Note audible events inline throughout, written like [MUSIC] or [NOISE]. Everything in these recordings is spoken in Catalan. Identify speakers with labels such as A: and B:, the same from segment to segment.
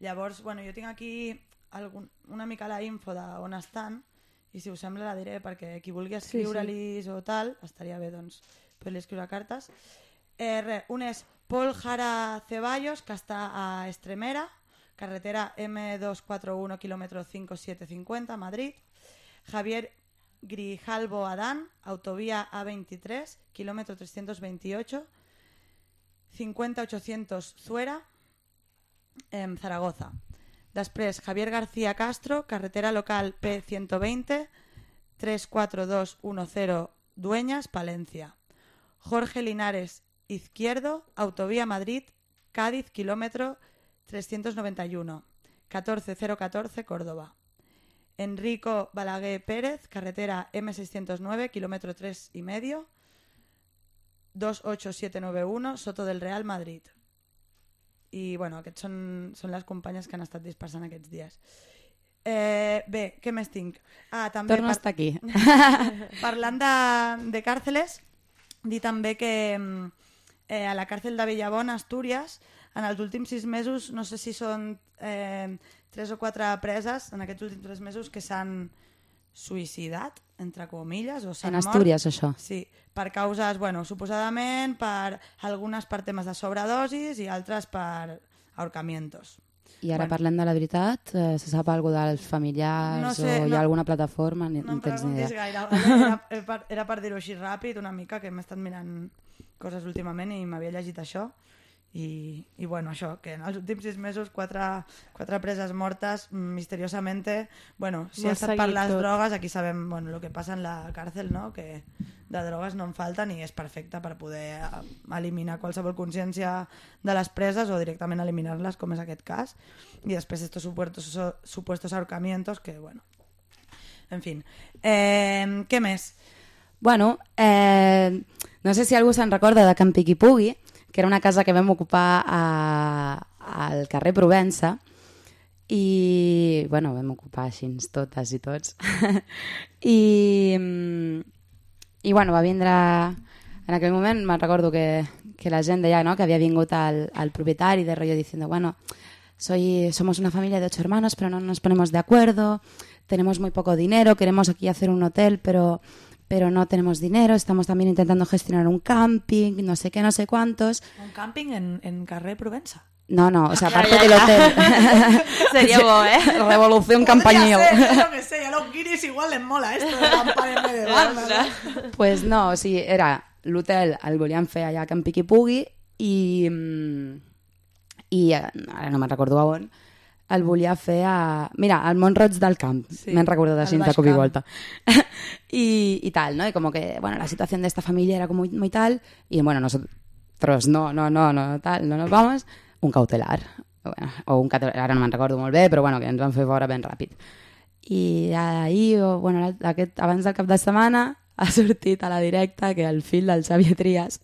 A: Llavors, bueno, jo tinc aquí algun, una mica la info d'on estan i si us sembla la diré perquè qui vulgui escriure-li o tal, estaria bé doncs poder escriure cartes. Eh, re, un és Paul Jara Ceballos, que està a Estremera, carretera M241, kilómetro 5750, Madrid. Javier Grijalbo Adán, autovía A23, kilómetro 328, 50800 Zuera, en Zaragoza. Després, Javier García Castro, carretera local P120, 34210 Dueñas, Palencia. Jorge Linares Izquierdo, autovía Madrid, Cádiz, kilómetro 391, 14014 Córdoba. Enrico Balaguer Pérez, carretera M609, kilómetro 3 y medio, 28791, Soto del Real, Madrid. I, bueno, aquests són, són les companyes que han estat dispersant aquests dies. Eh, bé, què més tinc? Ah, també
B: Torna a estar aquí. [LAUGHS]
A: parlant de, de càrceles, dir també que mm, eh, a la càrcel de Bellabona, Astúries, en els últims sis mesos, no sé si són eh, tres o quatre preses en aquests últims tres mesos que s'han suïcidat, entre comilles, o s'han
B: En Astúries, això.
A: mort. Sí, per causes, bueno, suposadament per algunes per temes de sobredosis i altres per ahorcamientos.
B: I ara
A: Bueno.
B: parlem de la veritat, eh, se sap alguna dels familiars
A: No sé,
B: o hi
A: no.
B: ha alguna plataforma? Ni,
A: No em
B: no tens ni
A: preguntis
B: idea.
A: gaire. Era, [LAUGHS] era per, era per dir-ho així ràpid, una mica, que m'he estat mirant coses últimament i m'havia llegit això. I, I bueno, això, que en els últims sis mesos quatre, quatre preses mortes mm, misteriosamente, bueno, si
C: Molt
A: ha estat per les
C: tot.
A: drogues, aquí sabem bueno, el que passa en la càrcel, no? que de drogues no en falten i és perfecte per poder eh, eliminar qualsevol consciència de les preses o directament eliminar-les, com és aquest cas. I després estos supuestos, supuestos ahorcamientos que, bueno, en fin. Eh, què més?
B: Bueno, eh, no sé si algú se'n recorda de Can Piqui Pugui, que era una casa que vam ocupar a, al carrer Provença, i, bueno, vam ocupar així totes i tots. [LAUGHS] I, mm, I, bueno, va vindre... En aquell moment me'n recordo que, que la gent deia no? que havia vingut al, al propietari de rollo diciendo, bueno, soy, somos una familia de ocho hermanos, pero no nos ponemos de acuerdo, tenemos muy poco dinero, queremos aquí hacer un hotel, pero, pero no tenemos dinero, estamos también intentando gestionar un camping, no sé qué, no sé cuántos.
A: Un càmping en, en carrer Provença.
B: No, no, o sea, aparte
C: ya,
B: del
C: ya.
B: hotel. [LAUGHS] [LAUGHS]
C: Sería bo, ¿eh? [LAUGHS]
B: Revolución Campañil.
A: Yo que sé, a los guiris igual les mola esto de campanya medieval. ¿no?
B: Pues no, sigui, era l'hotel el volíem fer allà a Can Piqui Pugui i, mm, i eh, ara no me'n recordo a on el volia fer a... Mira, al Montroig del Camp,
A: Sí,
B: recordo
A: al
B: així de cop i volta. y, y tal, ¿no? Y como que, bueno, la situación de esta familia era como muy, muy tal, y bueno, nosotros no, no, no, no, tal, no nos vamos, un cautelar. Bueno, o un cautelar, ara no me'n recordo molt bé, però bueno, que ens van fer fora ben ràpid. I ahir, o, bueno, aquest, abans del cap de setmana, ha sortit a la directa que el fill del Xavier Trias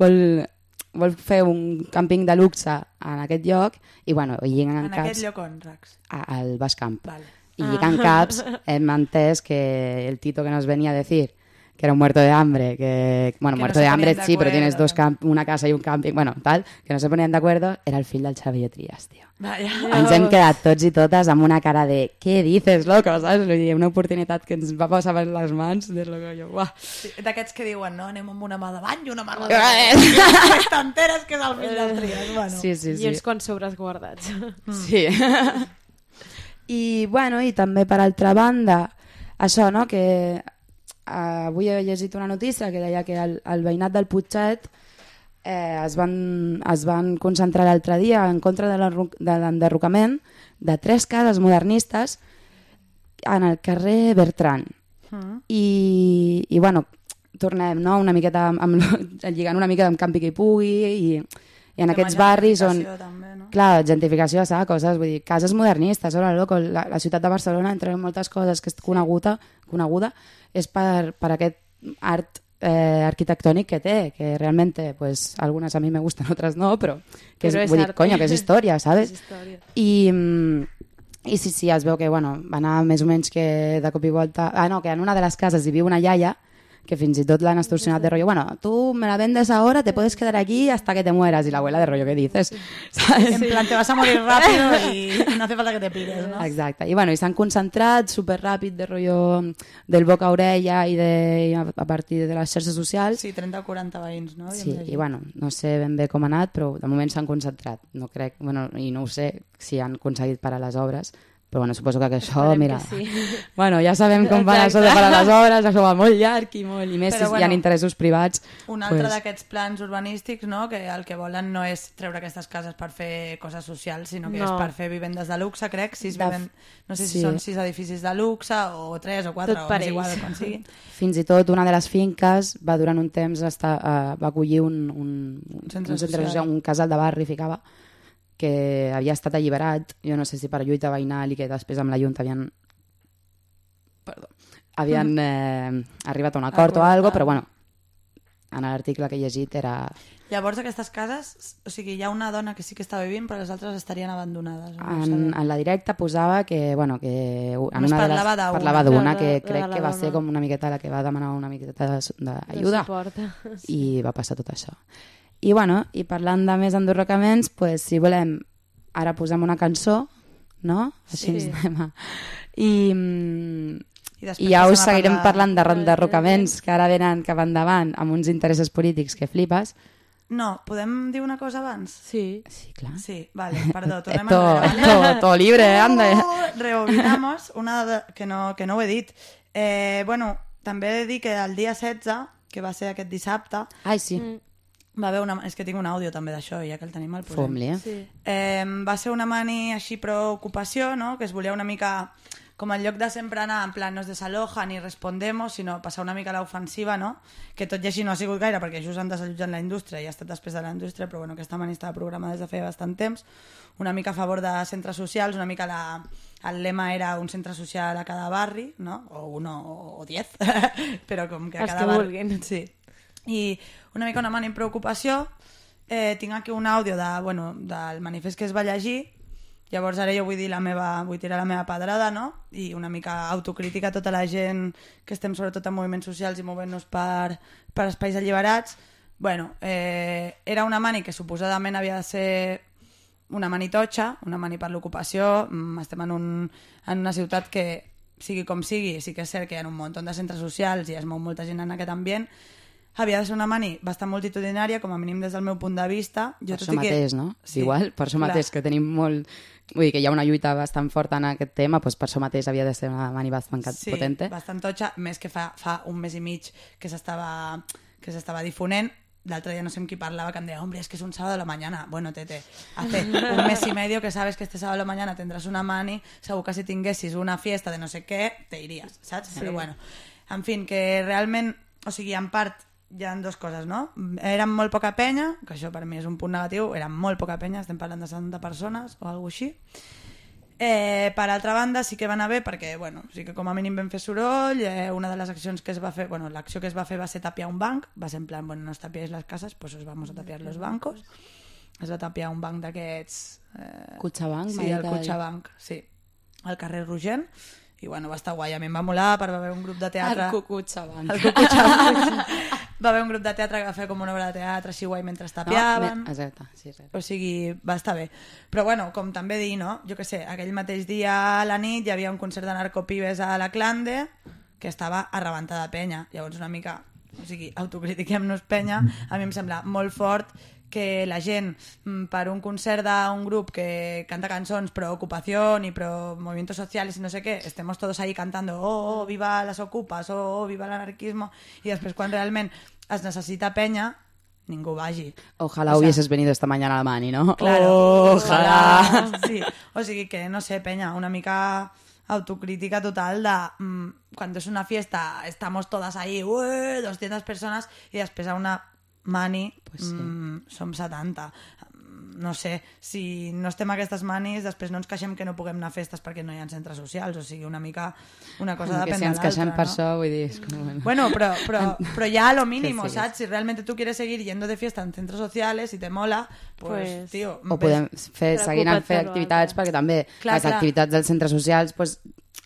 B: vol, vol fer un càmping de luxe en aquest lloc i, bueno, i lliguen
A: En
B: caps
A: aquest lloc on, Rax?
B: a- al Baix Camp.
A: Vale.
B: Y lligant caps hem entès que el Tito que nos venía a decir que era un muerto de hambre, que, bueno,
A: Que no
B: muerto
A: se
B: de hambre
A: de
B: sí, pero tienes dos camp una casa y un camping, bueno, tal, que no se ponían de acuerdo, era el fill del Xavier Trias, tio.
A: Vaya.
B: Ens hem quedat tots i totes amb una cara de què dices, loco, saps? Vull dir, una oportunitat que ens va passar per les mans, des lo que jo, uah.
A: Sí, D'aquests que diuen, no, anem amb una mà davant i una mà
B: Eh. [LAUGHS]
A: darrere. I t'enteres que és el fill del Trias. Bueno.
B: Sí, sí,
C: I
B: sí.
C: uns quants sobres guardats.
B: Sí. [LAUGHS] I, bueno, i també per altra banda, això, no?, que eh, avui he llegit una notícia que deia que el, el veïnat del Putxet eh, es, van, es van concentrar l'altre dia en contra de l'enderrocament de tres cases modernistes en el carrer Bertran.
A: Mm.
B: I, i bueno, tornem no? una miqueta amb, amb, lligant una mica amb Campi que hi pugui i, i en aquests barris on,
A: També, no?
B: Clar, gentrificació, saps? Coses, vull dir, cases modernistes, hola, loco, la, la ciutat de Barcelona, entre moltes coses que és coneguda, coneguda és per, per aquest art eh, arquitectònic que té, que realment, pues, algunes a mi me gustan, [LAUGHS] otras no, però, que
C: Però
B: és,
C: és
B: vull dir, coño, que és història, [LAUGHS] ¿sabes?
C: És història.
B: I, mm, I sí, sí, es veu que, bueno, va anar més o menys que de cop i volta... Ah, no, que en una de les cases hi viu una iaia que fins i tot l'han extorsionat de rollo, bueno, tu me la vendes ahora, te puedes quedar aquí hasta que te mueras. Y la abuela de rollo, ¿qué dices? [LAUGHS] ¿Sabes?
A: En plan, te vas a morir rápido y no hace falta que te pires, no?
B: Exacte. I, bueno, i s'han concentrat super ràpid de rotllo del boca a orella i de, i a, a partir de les xarxes socials.
A: Sí, 30 o 40 veïns, no?
B: Sí, i bueno, no sé ben bé com ha anat, però de moment s'han concentrat. No crec, bueno, i no ho sé si han aconseguit parar les obres, però bueno, suposo que això,
C: Esperem
B: mira...
C: que sí. [LAUGHS]
B: Bueno, ja sabem com va això de parar les obres, això va molt llarg i molt... I més
A: Però
B: si
A: bueno,
B: hi ha interessos privats.
A: Un altre
B: pues,
A: d'aquests plans urbanístics, no?, que el que volen no és treure aquestes cases per fer coses socials, sinó que
C: No.
A: és per fer vivendes de luxe, crec. Sis
B: De-
A: viven... No sé si
B: sí.
A: són sis edificis de luxe o tres o quatre,
C: Tot
A: o és igual quan sigui. [LAUGHS]
B: Fins i tot una de les finques va durant un temps estar, uh, va acollir un, un, un,
A: centre
B: un, centre
A: social.
B: social, un casal de barri, ficava, que havia estat alliberat, jo no sé si per lluita veïnal i que després amb la Junta havien perdó, havien eh, arribat a un acord o algo, però bueno, en l'article que he llegit era...
A: Llavors, aquestes cases, o sigui, hi ha una dona que sí que està vivint, però les altres estarien abandonades. no
B: En, en la directa posava que, bueno, que en
A: Només
B: una de les,
A: parlava d'una.
B: parlava d'una
C: De-
B: que
C: de-
B: crec
C: la
B: que va
C: dona.
B: ser com una miqueta la que va demanar una miqueta de-
C: De
B: d'ajuda.
C: suport.
B: i va passar tot això. I bueno, i parlant de més enderrocaments, pues, si volem, ara posem una cançó, no? Així
C: Sí.
B: anem a... I, mm,
A: I, després
B: i ja us
A: a
B: seguirem parlant de
C: de
B: enderrocaments que ara venen cap endavant amb uns interessos polítics que flipes.
A: No, podem dir una cosa abans?
C: Sí.
B: Sí, clar.
A: Sí, vale, perdó, tornem [LAUGHS]
B: Esto,
A: enrere, vale?
B: esto, todo libre, eh, anda.
A: Uh, Rebobinamos, una de, que, no, que no ho he dit. Eh, bueno, també he de dir que el dia 16, que va ser aquest dissabte,
B: Ai, sí,
C: Mm,
A: va haver una... És que tinc un àudio també d'això, ja que el tenim al posem.
B: fom-li, eh?
C: sí.
A: Eh, va ser una mani així preocupació, no? que es volia una mica com en lloc de sempre anar en plan nos desalojan i respondemos, sinó passar una mica a l'ofensiva, no? que tot i així no ha sigut gaire perquè just han desallotjat la indústria i ha estat després de la indústria, però bueno, aquesta mani estava programada des de feia bastant temps, una mica a favor de centres socials, una mica la, el lema era un centre social a cada barri, no? o uno o diez, [LAUGHS] però com que a cada
C: que
A: barri...
C: vulguin.
A: Sí. I una mica una mani preocupació, eh, tinc aquí un àudio de, bueno, del manifest que es va llegir, llavors ara jo vull dir la meva, vull tirar la meva pedrada, no? I una mica autocrítica a tota la gent que estem sobretot en moviments socials i movent-nos per, per espais alliberats. Bueno, eh, era una mani que suposadament havia de ser una mani totxa, una mani per l'ocupació, mm, estem en, un, en una ciutat que sigui com sigui, sí que és cert que hi ha un munt de centres socials i es mou molta gent en aquest ambient, havia de ser una mani bastant multitudinària, com a mínim des del meu punt de vista.
B: Per
A: tot
B: això
A: i que-
B: mateix, no?
A: Sí,
B: Igual, per això
A: clar.
B: mateix, que tenim molt... Vull dir que hi ha una lluita bastant forta en aquest tema, doncs per això mateix havia de ser una mani bastant
A: sí,
B: potente.
A: bastant totxa, més que fa, fa un mes i mig que s'estava que s'estava difonent. L'altre dia no sé amb qui parlava que em deia, hombre, es que es un sábado a la mañana. Bueno, tete, hace un mes y medio que sabes que este sábado a la mañana tendrás una mani, segur que si tinguessis una fiesta de no sé què, te iries, saps?
C: Sí.
A: Però bueno, en fin, que realment, o sigui, en part hi ha dues coses, no? Érem molt poca penya, que això per mi és un punt negatiu, érem molt poca penya, estem parlant de 70 persones o alguna així. Eh, per altra banda, sí que van haver, perquè, bueno, sí que com a mínim vam fer soroll, eh, una de les accions que es va fer, bueno, l'acció que es va fer va ser tapiar un banc, va ser en plan, bueno, no os tapiáis las casas, pues os vamos a tapiar los bancos. Es va tapiar un banc d'aquests... Eh,
B: Cotxabanc,
A: sí, el Cotxabanc, sí, al carrer Rogent, i bueno, va estar guai, a mi em va molar, per va haver un grup de teatre...
B: El Cucutxabanc.
A: El Cucutxabanc. va haver un grup de teatre que va fer com una obra de teatre així guai mentre tapiaven.
B: No, exacte, sí, sí.
A: O sigui, va estar bé. Però bueno, com també dir, no? Jo que sé, aquell mateix dia a la nit hi havia un concert de narcopibes a la Clande que estava a rebentar de penya. Llavors una mica, o sigui, autocritiquem-nos penya. A mi em sembla molt fort que la gent, mm, per un concert d'un grup que canta cançons pro ocupació i pro movimientos sociales i no sé què, estemos todos ahí cantando oh, oh viva las ocupas, oh, oh viva l'anarquismo i després quan realment es necessita penya ningú vagi.
B: Ojalá
A: O sea-
B: hubieses venido esta mañana a la mani, ¿no?
A: Claro.
B: Ojalá.
A: Sí, o sigui que, no sé, penya, una mica autocrítica total de mm, cuando es una fiesta estamos todas ahí, ué, 200 personas y després a una mani
B: Pues sí.
A: mm, som 70 no sé, si no estem a aquestes manis després no ens queixem que no puguem anar a festes perquè no hi ha centres socials, o sigui, una mica una cosa
B: que
A: depèn
B: si
A: de
B: ens queixem
A: l'altra,
B: per
A: no?
B: això, vull dir... És com... Bueno.
A: Bueno, pero, pero, [LAUGHS] pero ya a lo mínimo,
B: Que sí.
A: ¿sabes? Si realmente tú quieres seguir yendo de fiesta en centros sociales y te mola, pues,
C: Pues-
A: tío...
B: o
A: ves-
B: podem fer, seguir anant fer activitats perquè també
A: Clar,
B: les
A: clar.
B: activitats dels centres socials pues,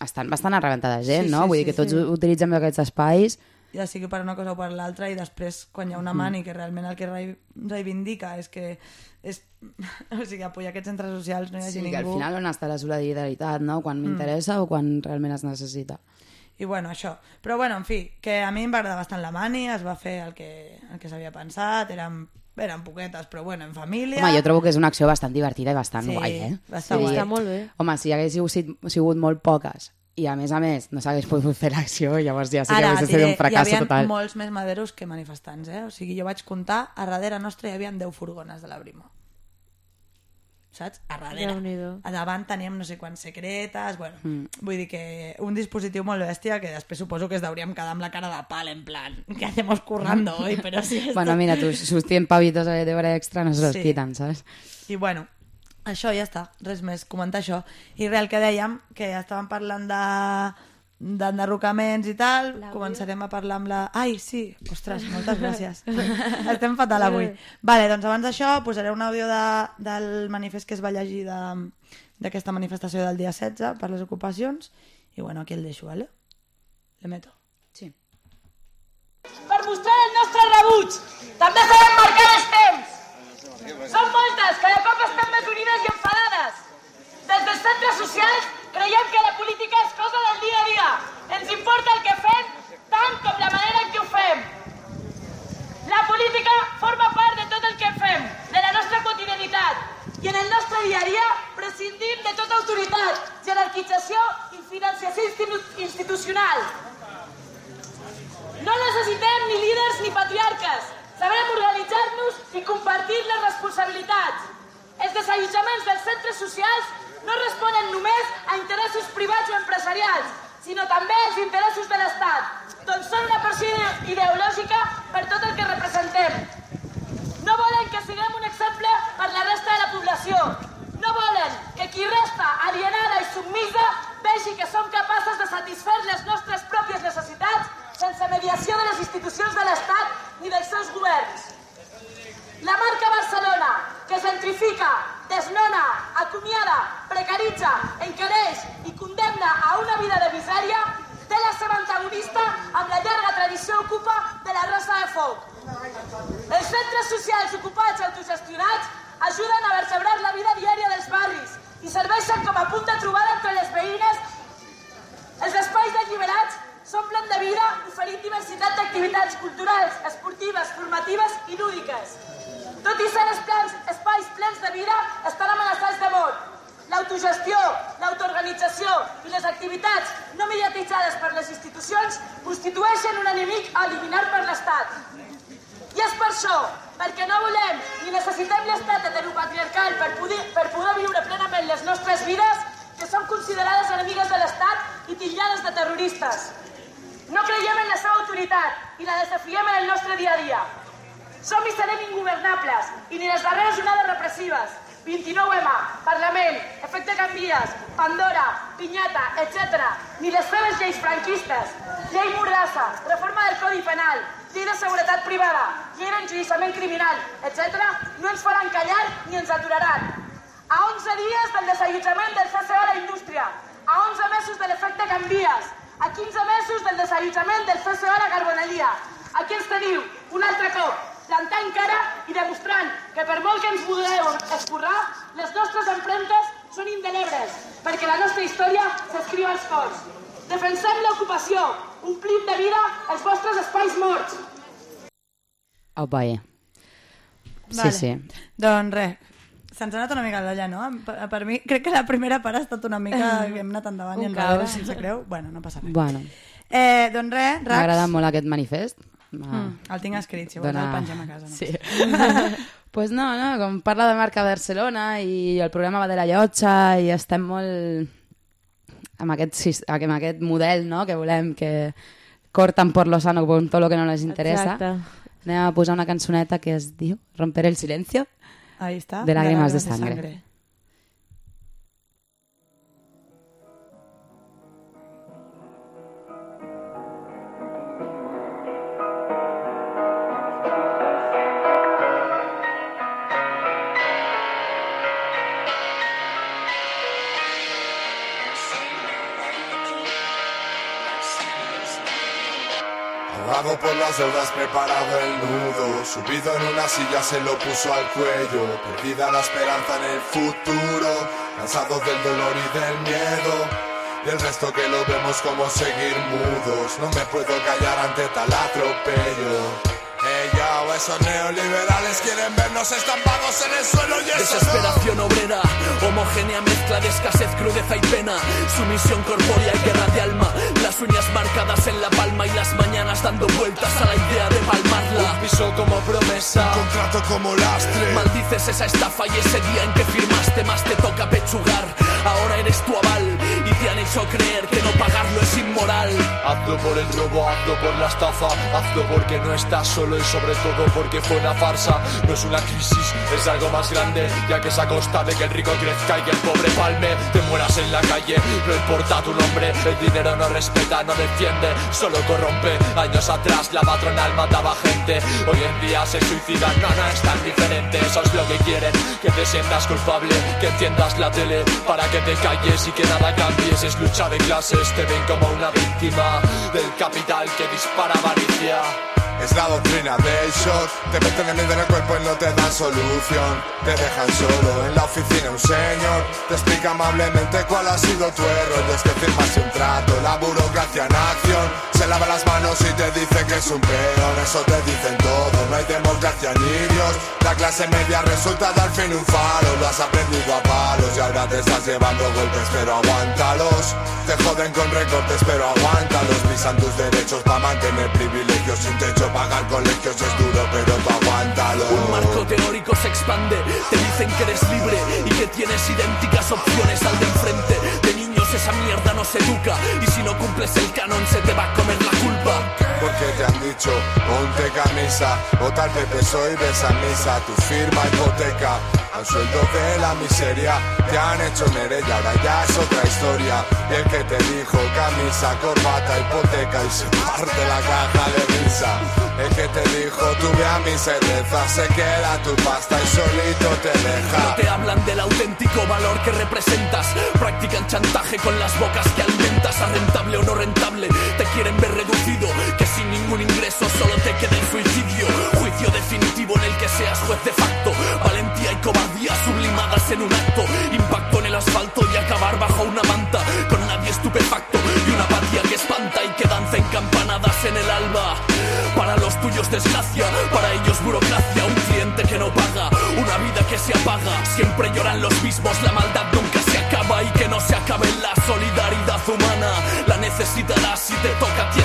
B: estan bastant arrebentada de gent,
A: Sí,
B: no?
A: sí,
B: Vull
A: sí,
B: dir que tots
A: sí.
B: utilitzem aquests espais
A: ja sigui per una cosa o per l'altra, i després, quan hi ha una mani que realment el que rei- reivindica és que és, [LAUGHS] o sigui, apoyar aquests centres socials no hi hagi
B: Sí,
A: ningú...
B: que al final on està la solidaritat, no? Quan m'interessa o quan realment es necessita.
A: I bueno, això. Però bueno, en fi, que a mi em va agradar bastant la mani, es va fer el que, el que s'havia pensat, eren, eren poquetes, però bueno, en família...
B: Home, jo trobo que és una acció bastant divertida i bastant
A: Sí,
B: guai, eh?
A: bastant
B: Vull
A: guai.
B: dir,
C: Està molt bé.
B: Home, si haguéssiu sigut molt poques i a més a més no s'hagués pogut fer l'acció, llavors ja sí que hagués estat un
A: hi
B: fracàs
A: havia
B: total.
A: molts més maderos que manifestants, eh? O sigui, jo vaig comptar, a darrere nostre hi havia 10 furgones de la Brimo. Saps? A darrere. A davant teníem no sé quants secretes, bueno,
B: Mm.
A: vull dir que un dispositiu molt bèstia que després suposo que es deuríem quedar amb la cara de pal, en plan, que hacemos currando hoy, pero sí esto...
B: Bueno, mira, tus, sus 100 pavitos de hora extra no se los
A: Sí.
B: quitan, ¿sabes?
A: I bueno, això ja està, res més, comentar això. I real que dèiem, que estàvem parlant de d'enderrocaments i tal, començarem a parlar amb la... Ai, sí, ostres, moltes gràcies. [LAUGHS] Estem fatal avui. Vale, doncs abans d'això posaré un àudio de, del manifest que es va llegir de- d'aquesta manifestació del dia 16 per les ocupacions i bueno, aquí el deixo, vale? Le meto.
B: Sí.
D: per mostrar el nostre rebuig. També sabem marcar els temps. Som moltes, cada cop estem més unides i enfadades. Des dels centres socials creiem que la política és cosa del dia a dia. Ens importa el que fem tant com la manera en què ho fem. La política forma part de tot el que fem, de la nostra quotidianitat. I en el nostre dia a dia prescindim de tota autoritat, jerarquització i financiació institu- institucional. No necessitem ni líders ni patriarques. Sabrem organitzar-nos i compartir les responsabilitats. Els desallotjaments dels centres socials no responen només a interessos privats o empresarials, sinó també als interessos de l'Estat. Doncs són una pressió ideològica per tot el que representem. No volen que siguem un exemple per la resta de la població. No volen que qui resta alienada i submisa vegi que som capaces de satisfer les nostres pròpies necessitats sense mediació de les institucions de l'Estat ni dels seus governs. La marca Barcelona, que gentrifica, desnona, acomiada, precaritza, encareix i condemna a una vida de misèria, té la seva antagonista amb la llarga tradició ocupa de la Rosa de Foc. Els centres socials ocupats i autogestionats ajuden a vertebrar la vida diària dels barris i serveixen com a punt de trobada entre les veïnes. Els espais alliberats s'omplen de vida oferint diversitat d'activitats culturals, esportives, formatives i lúdiques. Tot i ser esplans, espais plens de vida, estan amenaçats de mort. L'autogestió, l'autoorganització i les activitats no mediatitzades per les institucions constitueixen un enemic a eliminar per l'Estat. I és per això, perquè no volem ni necessitem l'estat heteropatriarcal per poder, per poder viure plenament les nostres vides, que som considerades enemigues de l'Estat i titllades de terroristes. No creiem en la seva autoritat i la desafiem en el nostre dia a dia. Som i serem ingovernables i ni les darreres onades repressives, 29M, Parlament, Efecte Canvies, Pandora, Pinyata, etc., ni les seves lleis franquistes, llei Mordassa, reforma del Codi Penal, llei de seguretat privada, llei d'enjudiciament criminal, etc., no ens faran callar ni ens aturaran. A 11 dies del desallotjament del CCO a la indústria, a 11 mesos de l'efecte Canvies, a 15 mesos del desallotjament del CCO a la Carboneria. Aquí ens teniu, un altre cop, plantant cara i demostrant que per molt que ens vulgueu esborrar, les nostres empremtes són indelebres, perquè la nostra història s'escriu als cors. Defensem l'ocupació, omplim de vida els vostres espais morts.
B: Opa, eh. Sí,
A: Vale.
B: sí.
A: Doncs res, se'ns ha anat una mica d'allà, no? Per, per mi, crec que la primera part ha estat una mica que hem anat endavant i
C: Un
A: enrere,
C: caos.
A: sense creu. Bueno, no passa res.
B: Bueno,
A: Eh, doncs res,
B: m'ha
A: Rax,
B: agradat molt aquest manifest. M'ha-
A: mm, el tinc escrit, si vols
B: Dona-
A: el pengem a casa. No?
B: Sí. [LAUGHS] pues no, no, com parla de marca Barcelona i el programa va de la llotja i estem molt amb aquest, sis- amb aquest model no? que volem que cortan por lo sano con todo lo que no les interesa.
C: Exacte.
B: Anem a posar una cançoneta que es diu Romper el silencio.
A: Ahí está.
B: De lágrimas de sangre.
E: Por las deudas, preparado el nudo. Subido en una silla, se lo puso al cuello. Perdida la esperanza en el futuro. Cansado del dolor y del miedo. Y el resto que lo vemos como seguir mudos. No me puedo callar ante tal atropello. Ella o esos neoliberales quieren vernos estampados en el suelo y eso
F: Desesperación obrera, homogénea mezcla de escasez, crudeza y pena, sumisión corpórea y guerra de alma, las uñas marcadas en la palma y las mañanas dando vueltas a la idea de palmarla.
E: Piso como promesa, contrato como lastre.
F: Maldices esa estafa y ese día en que firmaste más te toca pechugar. Ahora eres tu aval y te han hecho creer que no pagarlo es inmoral.
E: Hazlo por el robo, hazlo por la estafa, hazlo porque no estás solo y sobre todo porque fue una farsa. No es una crisis, es algo más grande, ya que es a costa de que el rico crezca y que el pobre palme. Te mueras en la calle, no importa tu nombre, el dinero no respeta, no defiende, solo corrompe. Años atrás la patronal mataba gente, hoy en día se suicidan, no es tan diferente. Eso es lo que quieren, que te sientas culpable, que enciendas la tele para que te calles y que nada cambies. Es lucha de clases, te ven como una víctima del capital que dispara avaricia. Es la doctrina del shock. Te meten el miedo en el cuerpo y no te dan solución. Te dejan solo en la oficina un señor. Te explica amablemente cuál ha sido tu error. Desde que firmas un trato, la burocracia en acción. Se lava las manos y te dice que es un peón. Eso te dicen todo, no hay democracia ni Dios. La clase media resulta dar fin un faro. Lo has aprendido a palos y ahora te estás llevando golpes Pero aguántalos. Te joden con recortes pero aguántalos. Pisan tus derechos para mantener privilegios sin techo pagar colegios es duro, pero tú aguántalo.
F: Un marco teórico se expande, te dicen que eres libre y que tienes idénticas opciones al de enfrente. De niños esa mierda no se educa y si no cumples el canon se te va a comer la culpa.
E: Porque te han dicho, ponte camisa, vota al PP soy ves a misa, tu firma hipoteca. Al sueldo de la miseria te han hecho y ahora ya es otra historia. Y el que te dijo camisa, corbata, hipoteca y se parte la caja de risa. El que te dijo tuve a mi cerveza, se queda tu pasta y solito te
F: No
E: deja.
F: te hablan del auténtico valor que representas. Practican chantaje con las bocas que alimentas. A rentable o no rentable, te quieren ver ingreso solo te quede el suicidio. Juicio definitivo en el que seas juez de facto. Valentía y cobardía sublimadas en un acto. Impacto en el asfalto y acabar bajo una manta. Con nadie estupefacto y una apatía que espanta y que danza en campanadas en el alba. Para los tuyos desgracia, para ellos burocracia, un cliente que no paga, una vida que se apaga. Siempre lloran los mismos, la maldad nunca se acaba y que no se acabe la solidaridad humana. La necesitarás si te toca a ti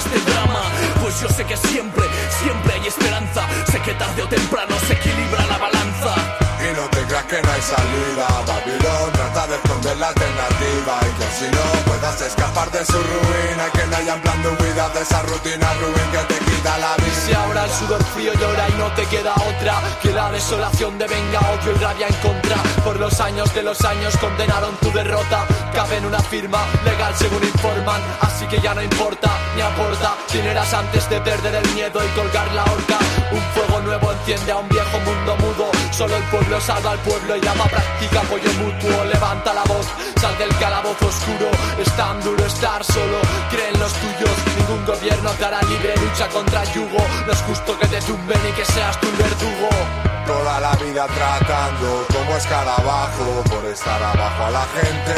E: salida Babilón trata de esconder la alternativa Y que así no puedas escapar de su ruina Que no haya en plan de huida de esa rutina ruin que te quita la vida.
F: Si ahora el sudor frío llora y no te queda otra Que la desolación devenga odio y rabia en contra. Por los años de los años condenaron tu derrota. Cabe en una firma legal según informan Así que ya no importa ni aporta. Quién antes de perder el miedo y colgar la horca Un fuego nuevo enciende a un viejo mundo mudo Solo el pueblo salva al pueblo y llama práctica apoyo mutuo Levanta la voz, sal del calabozo oscuro Es tan duro estar solo, creen los tuyos Ningún gobierno te hará libre, lucha contra yugo No es justo que te tumben y que seas el verdugo.
E: Toda la vida tratando como escarabajo Por estar abajo a la gente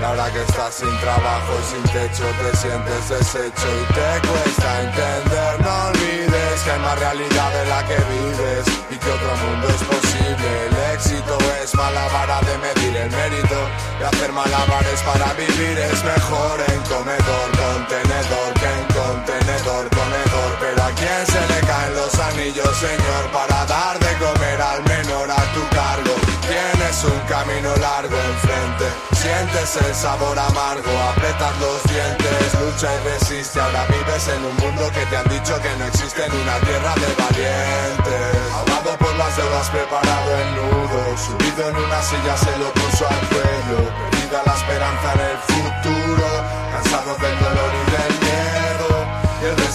E: Y ahora que estás sin trabajo y sin techo Te sientes deshecho y te cuesta entender No olvides que hay más realidad de la que vives Y que otro mundo es posible El éxito es mala vara de medir el mérito. Y hacer malabares para vivir es mejor en comedor Contenedor que en contenedor comedor. Pero a quién se le caen los anillos señor Para dar de comer al menor a tu cargo Tienes un camino largo enfrente. Sientes el sabor amargo, apretas los dientes. Lucha y resiste, ahora vives en un mundo que te han dicho que no existe en una tierra de valientes. Ahogado por las deudas, preparado el nudo Subido en una silla se lo puso al cuello. Perdida la esperanza en el futuro. Cansado del dolor y miedo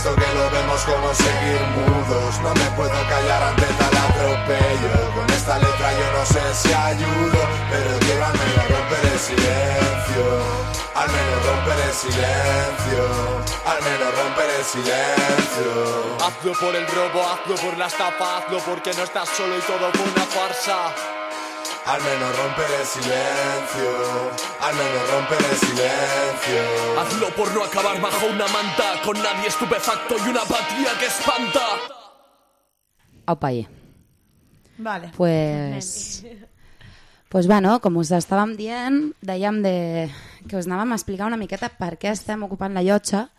E: resto que lo vemos como seguir mudos No me puedo callar ante tal atropello Con esta letra yo no sé si ayudo Pero quiero al menos romper el silencio
G: Al menos romper el silencio, al menos romper el silencio.
E: Hazlo por el robo, hazlo por la estafa, hazlo porque no estás solo y todo fue una farsa.
G: Al menos romper el silencio, al menos romper el silencio.
F: Hazlo por no acabar bajo una manta, con nadie estupefacto y una apatía que espanta.
B: Aupa ahí.
A: Vale.
B: Pues... Pues bueno, com us estàvem dient, dèiem de, que us anàvem a explicar una miqueta per què estem ocupant la llotja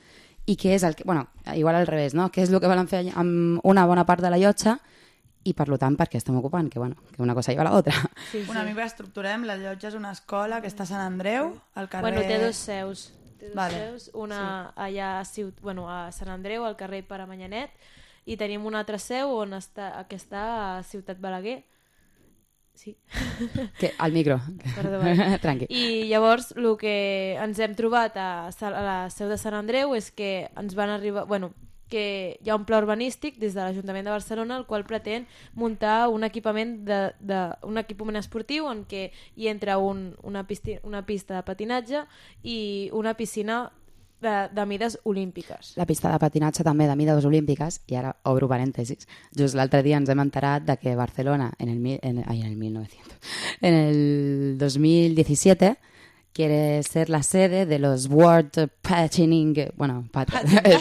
B: i què és el que... Bueno, igual al revés, no? Què és el que volen fer amb una bona part de la llotja i, per tant, per què estem ocupant, que, bueno, que una cosa lleva a l'altra.
C: Sí, sí.
A: Una mica estructurem, la llotja és una escola que està a Sant Andreu, al carrer...
C: Bueno, té dos seus. Té dos
A: Vale.
C: seus, una allà a, Ciut... bueno, a Sant Andreu, al carrer Pare Manyanet, i tenim una altra seu on està, que està a Ciutat Balaguer. Sí. [LAUGHS]
B: Que, al micro.
C: Perdó, vale. [LAUGHS]
B: Tranqui.
C: I llavors el que ens hem trobat a, a la seu de Sant Andreu és que ens van arribar... Bueno, que hi ha un pla urbanístic des de l'Ajuntament de Barcelona el qual pretén muntar un equipament, de, de, un equipament esportiu en què hi entra un, una, pisti, una pista de patinatge i una piscina de, de mides olímpiques.
B: La pista de patinatge també de mides olímpiques, i ara obro parèntesis, just l'altre dia ens hem enterat de que Barcelona, en el, en, ai, en el 1900, en el 2017, quiere ser la sede de los World Patining, bueno, pat-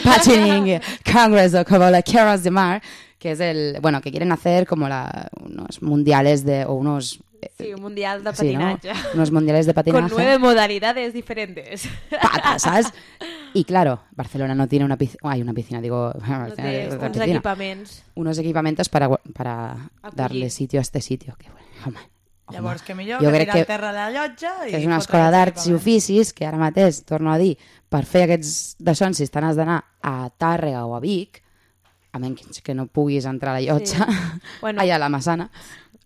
B: Patining [LAUGHS] Congress o como la quieras llamar, que es el, bueno, que quieren hacer como la, unos mundiales de, o unos...
C: Sí, un mundial de
B: sí, ¿no? Unos mundiales de
C: Con
B: patinaje.
C: nueve modalidades diferentes.
B: patas, ¿sabes? [LAUGHS] Y claro, Barcelona no tiene una piscina, hay una piscina, digo, [LAUGHS]
C: No té
B: una
C: uns
B: piscina.
C: equipaments.
B: unos equipamientos para, para darle sitio a este sitio. Que, bueno,
A: Llavors, que millor
B: Jo
A: que
B: crec
A: tirar
B: que-
A: terra a la llotja i...
B: és una escola d'arts i oficis que ara mateix, torno a dir, per fer aquests daixons, si t'has d'anar a Tàrrega o a Vic, a menys que no puguis entrar a la llotja, [LAUGHS]
C: Bueno,
B: allà a la Massana,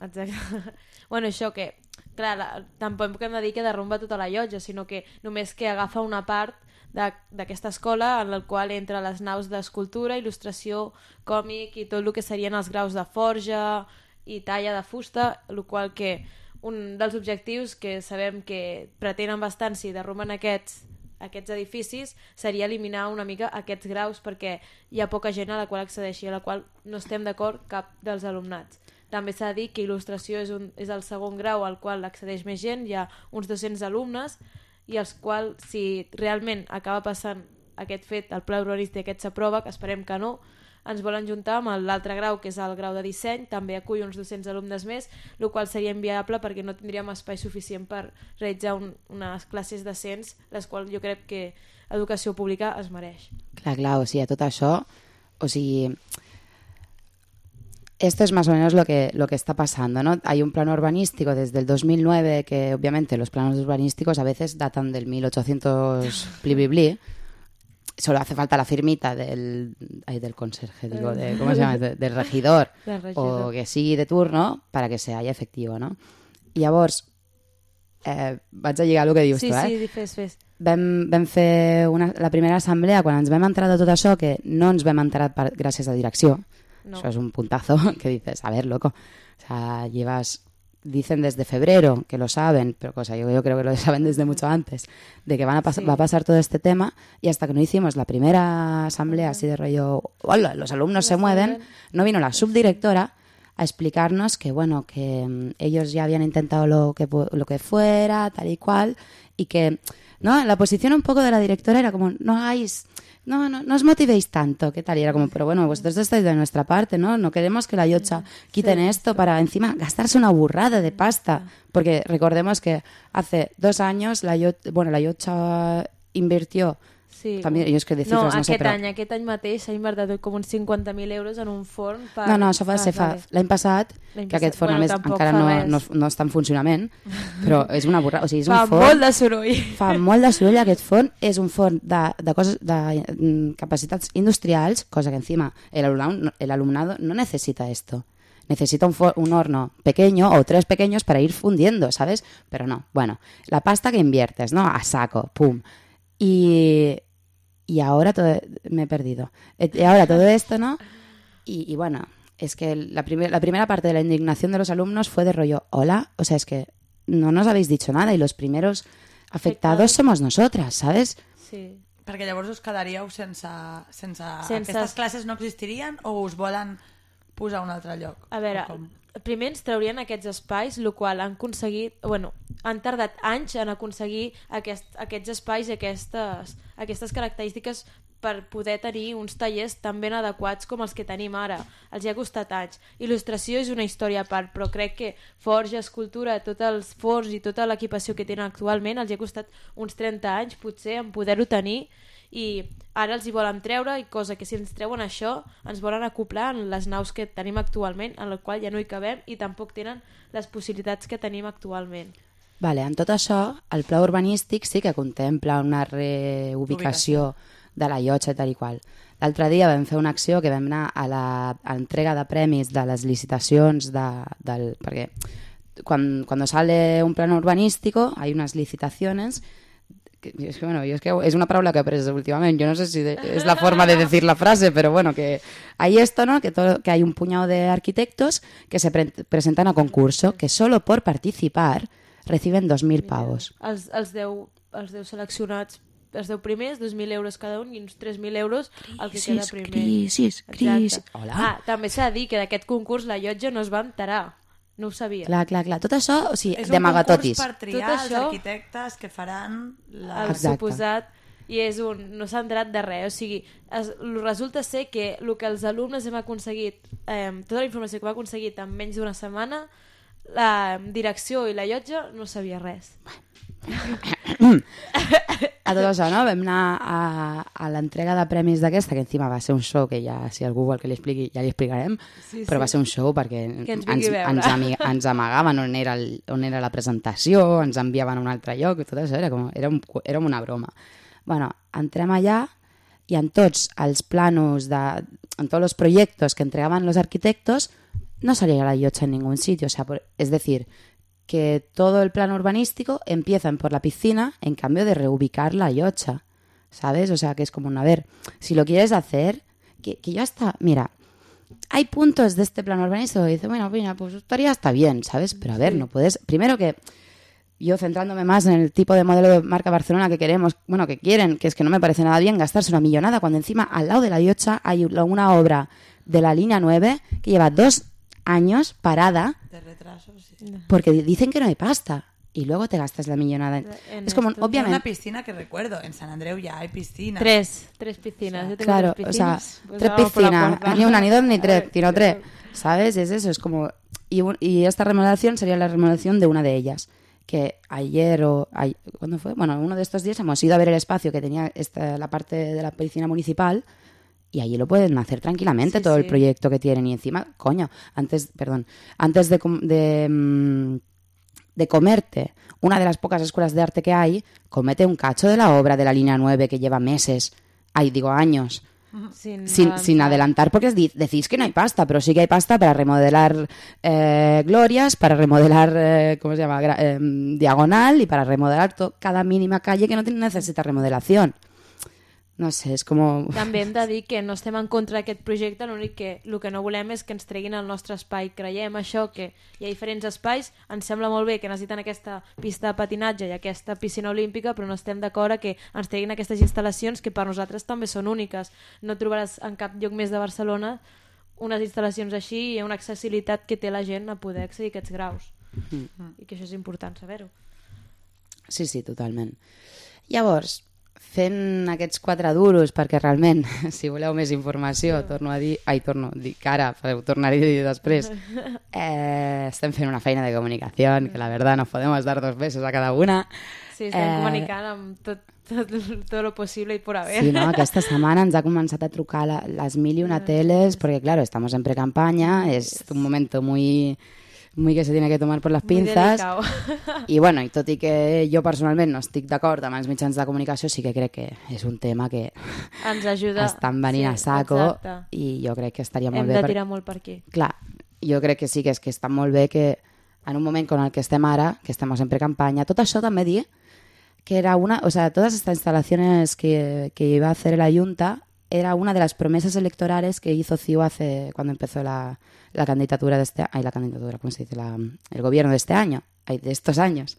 C: Exacte. [LAUGHS] bueno, això que, clar, la, tampoc hem de dir que derrumba tota la llotja, sinó que només que agafa una part de- d'aquesta escola en la qual entra les naus d'escultura, il·lustració, còmic i tot el que serien els graus de forja i talla de fusta, el qual que un dels objectius que sabem que pretenen bastant si derrumben aquests aquests edificis seria eliminar una mica aquests graus perquè hi ha poca gent a la qual accedeixi, a la qual no estem d'acord cap dels alumnats. També s'ha de dir que il·lustració és, un, és el segon grau al qual accedeix més gent, hi ha uns 200 alumnes i els quals, si realment acaba passant aquest fet, el pla urbanístic aquest s'aprova, que esperem que no, ens volen juntar amb l'altre grau, que és el grau de disseny, també acull uns 200 alumnes més, el qual seria inviable perquè no tindríem espai suficient per realitzar un, unes classes decents, les quals jo crec que educació pública es mereix.
B: clar, clar, o sigui, a tot això, o sigui, esto es más o menos lo que, lo que está pasando, ¿no? Hay un plano urbanístico desde el 2009 que obviamente los planos urbanísticos a veces datan del 1800 bli, bli, bli. Solo hace falta la firmita del, ay, del conserje, digo, de, ¿cómo se llama? De- del regidor [LAUGHS]
C: regidor.
B: o que sigui de turno para que se haya efectivo, no? I llavors, eh, vaig a lligar el que dius
C: sí,
B: tu, eh?
C: sí, fes, fes.
B: vam, vam fer una, la primera assemblea quan ens vam enterar de tot això, que no ens vam enterar per, gràcies a direcció.
C: No.
B: Eso es un puntazo [LAUGHS] que dices, a ver, loco. O sea, llevas, dicen desde febrero que lo saben, pero cosa, yo, yo creo que lo [LAUGHS] saben desde mucho antes, de que van a pas-
C: Sí.
B: va a pasar todo este tema y hasta que no hicimos la primera asamblea así de rollo, hola, los alumnos se mueven, no vino la subdirectora a explicarnos que bueno que mm, ellos ya habían intentado lo que lo que fuera tal y cual y que no la posición un poco de la directora era como no hagáis no, no, no os motivéis tanto, ¿qué tal? Y era como, pero bueno, vosotros estáis de nuestra parte, ¿no? No queremos que la Yocha quiten esto para encima gastarse una burrada de pasta. Porque recordemos que hace dos años la Yocha, bueno, la Yocha invirtió,
C: Sí.
B: también, yo es que de
C: no,
B: cifras no, sé,
C: aquest
B: pero...
C: any, aquest any mateix s'ha invertit com uns 50.000 euros en un forn per...
B: No, no, això va
C: Ah,
B: ser fa, l'any passat,
C: L'any
B: que aquest
C: passat.
B: forn a
C: Bueno,
B: més
C: tampoc
B: encara no,
C: res.
B: no, no està en funcionament, però és una burrada, o sigui, és
C: Fa
B: un forn...
C: molt de soroll.
B: Fa molt de soroll aquest forn, és un forn de, de, coses, de mm, capacitats industrials, cosa que encima el alumnado, el alumnado no necesita esto. Necesita un, for- un horno pequeño o tres pequeños para ir fundiendo, ¿sabes? Pero no, bueno, la pasta que inviertes, ¿no? A saco, pum. Y, y ahora todo, me he perdido. Eh, Y ahora todo esto, ¿no? Y, y bueno, es que la, primer- la primera parte de la indignación de los alumnos fue de rollo, hola, o sea, es que no nos habéis dicho nada y los primeros afectados somos nosotras, ¿sabes?
C: Sí.
A: Perquè llavors us quedaríeu sense... sense...
C: Sense-
A: Aquestes classes no existirien o us volen posar a un altre lloc?
C: A veure,
A: com?
C: Primer ens traurien aquests espais, el qual han aconseguit, bueno, han tardat anys en aconseguir aquest, aquests espais i aquestes, aquestes característiques per poder tenir uns tallers tan ben adequats com els que tenim ara. Els hi ha costat anys. Il·lustració és una història a part, però crec que forja, escultura, tots els forts i tota l'equipació que tenen actualment els hi ha costat uns 30 anys, potser, en poder-ho tenir i ara els hi volen treure i cosa que si ens treuen això ens volen acoplar en les naus que tenim actualment en la qual ja no hi cabem i tampoc tenen les possibilitats que tenim actualment.
B: Vale, en tot això, el pla urbanístic sí que contempla una reubicació de la llotja i tal i qual. L'altre dia vam fer una acció que vam anar a l'entrega de premis de les licitacions de, del... perquè quan, cuando sale un plano urbanístico hay unas licitaciones que, es que, bueno, yo es que es una palabra que he aprendido últimamente, yo no sé si de- es la forma de decir la frase, pero bueno, que hay esto, ¿no? Que, todo, que hay un puñado de arquitectos que se pre- presentan a concurso, que solo por participar reciben 2.000 pavos.
C: Els, els, 10, els 10 seleccionats, els 10 primers, 2.000 euros cada un i uns 3.000 euros el que queda
B: Crisis,
C: primer.
B: crisis, crisis. Hola.
C: Ah, també s'ha de dir que d'aquest concurs la llotja no es va enterar. No ho sabia.
B: Clar, clar, clar. Tot això, o sigui,
A: És
B: de
A: un
B: magatotis.
A: concurs per triar
C: Tot
A: els
C: això-
A: arquitectes que faran la...
C: el
B: Exacte.
C: suposat i és un, no s'ha enterat de res o sigui, es, resulta ser que el que els alumnes hem aconseguit eh, tota la informació que hem aconseguit en menys d'una setmana la direcció i la llotja no sabia res
B: A tot això, no? Vam anar a, a l'entrega de premis d'aquesta, que encima va ser un show que ja, si algú vol que li expliqui, ja li explicarem,
A: Sí,
B: però
A: sí.
B: va ser un show perquè
C: Que ens
B: ens, ens, ami- ens amagaven on era, el, on era la presentació, ens enviaven a un altre lloc, i tot això era, com, era, un, era una broma. bueno, entrem allà i en tots els planos, de, en todos los proyectos que entregaban los arquitectos, no salía la yocha en ningún sitio. O sea, por- es decir, que todo el plan urbanístico empiezan por la piscina en cambio de reubicar la yocha. ¿Sabes? O sea, que es como un, a ver, si lo quieres hacer, que, que ya está, mira, hay puntos de este plan urbanístico que dice, bueno, mira, pues estaría hasta bien, ¿sabes? Pero a ver, no puedes, primero que yo centrándome más en el tipo de modelo de marca Barcelona que queremos, bueno, que quieren, que es que no me parece nada bien gastarse una millonada cuando encima al lado de la Yocha hay una obra de la línea 9 que lleva dos años parada
A: De retraso, sí.
B: porque di- dicen que no hay pasta y luego te gastas la millonada. en-
C: En
B: Es como,
C: esto.
A: Hi ha una
B: obviamente,
A: piscina que recuerdo, en Sant Andreu ya hay piscina.
C: Tres, tres piscinas. Yo tengo
B: Claro,
C: tres
B: o sea,
C: piscinas. Pues
B: tres piscinas, ni una, ni dos, ni
C: A
B: tres, [LAUGHS]
C: ver,
B: sino tres. ¿Sabes? Es eso, es como... Y, un- y esta remodelación sería la remodelación de una de ellas. Que ayer o... ay- ¿Cuándo fue? Bueno, uno de estos días hemos ido a ver el espacio que tenía esta, la parte de la piscina municipal y allí lo pueden hacer tranquilamente
C: Sí,
B: todo el proyecto que tienen. Y encima, coño, antes, perdón, antes de... mm, de comerte una de las pocas escuelas de arte que hay, comete un cacho de la obra de la línea 9 que lleva meses, ay, digo años,
C: Sin,
B: sin, sin adelantar, porque decís que no hay pasta, pero sí que hay pasta para remodelar eh, Glorias, para remodelar, eh, ¿cómo se llama? Eh, Diagonal y para remodelar cada mínima calle que no tiene- necesita remodelación. No sé, es como...
C: També hem de dir que no estem en contra d'aquest projecte, l'únic que el que no volem és que ens treguin el nostre espai. Creiem això, que hi ha diferents espais, ens sembla molt bé que necessiten aquesta pista de patinatge i aquesta piscina olímpica, però no estem d'acord que ens treguin aquestes instal·lacions que per nosaltres també són úniques. No trobaràs en cap lloc més de Barcelona unes instal·lacions així i una accessibilitat que té la gent a poder accedir a aquests graus. I que això és important saber-ho.
B: Sí, sí, totalment. Llavors, fent aquests quatre duros, perquè realment, [LAUGHS] si voleu més informació, torno a dir... Ai, torno a dir que ara, però ho tornaré a dir després. [LAUGHS] Eh, estem fent una feina de comunicació, que la verdad nos podemos dar dos besos a cada una.
C: Sí, estem
B: Eh,
C: comunicant amb tot, tot, tot lo possible i por haver.
B: Sí, no? Aquesta setmana ens ha començat a trucar la, les mil y una teles, porque claro, estamos en pre-campaña, es un momento muy, muy que se tiene que tomar por las
C: Muy
B: pinzas. I, [LAUGHS] bueno, i tot i que jo personalment no estic d'acord amb els mitjans de comunicació, sí que crec que és un tema que
C: Ens ajuda. [LAUGHS]
B: estan venint a saco
C: exacte.
B: i jo crec que estaria molt
C: Hem
B: bé.
C: de
B: per-
C: tirar molt per aquí.
B: Clar, jo crec que sí, que és que està molt bé que en un moment con el que estem ara, que estem en pre-campaña, tot això també dir que era una, o sea, todas estas instalaciones que, que iba a hacer la Junta era una de las promesas electorales que hizo CIU hace cuando empezó la, la candidatura de este ay, la candidatura, ¿cómo se dice? La- el gobierno de este año, ay, de estos años.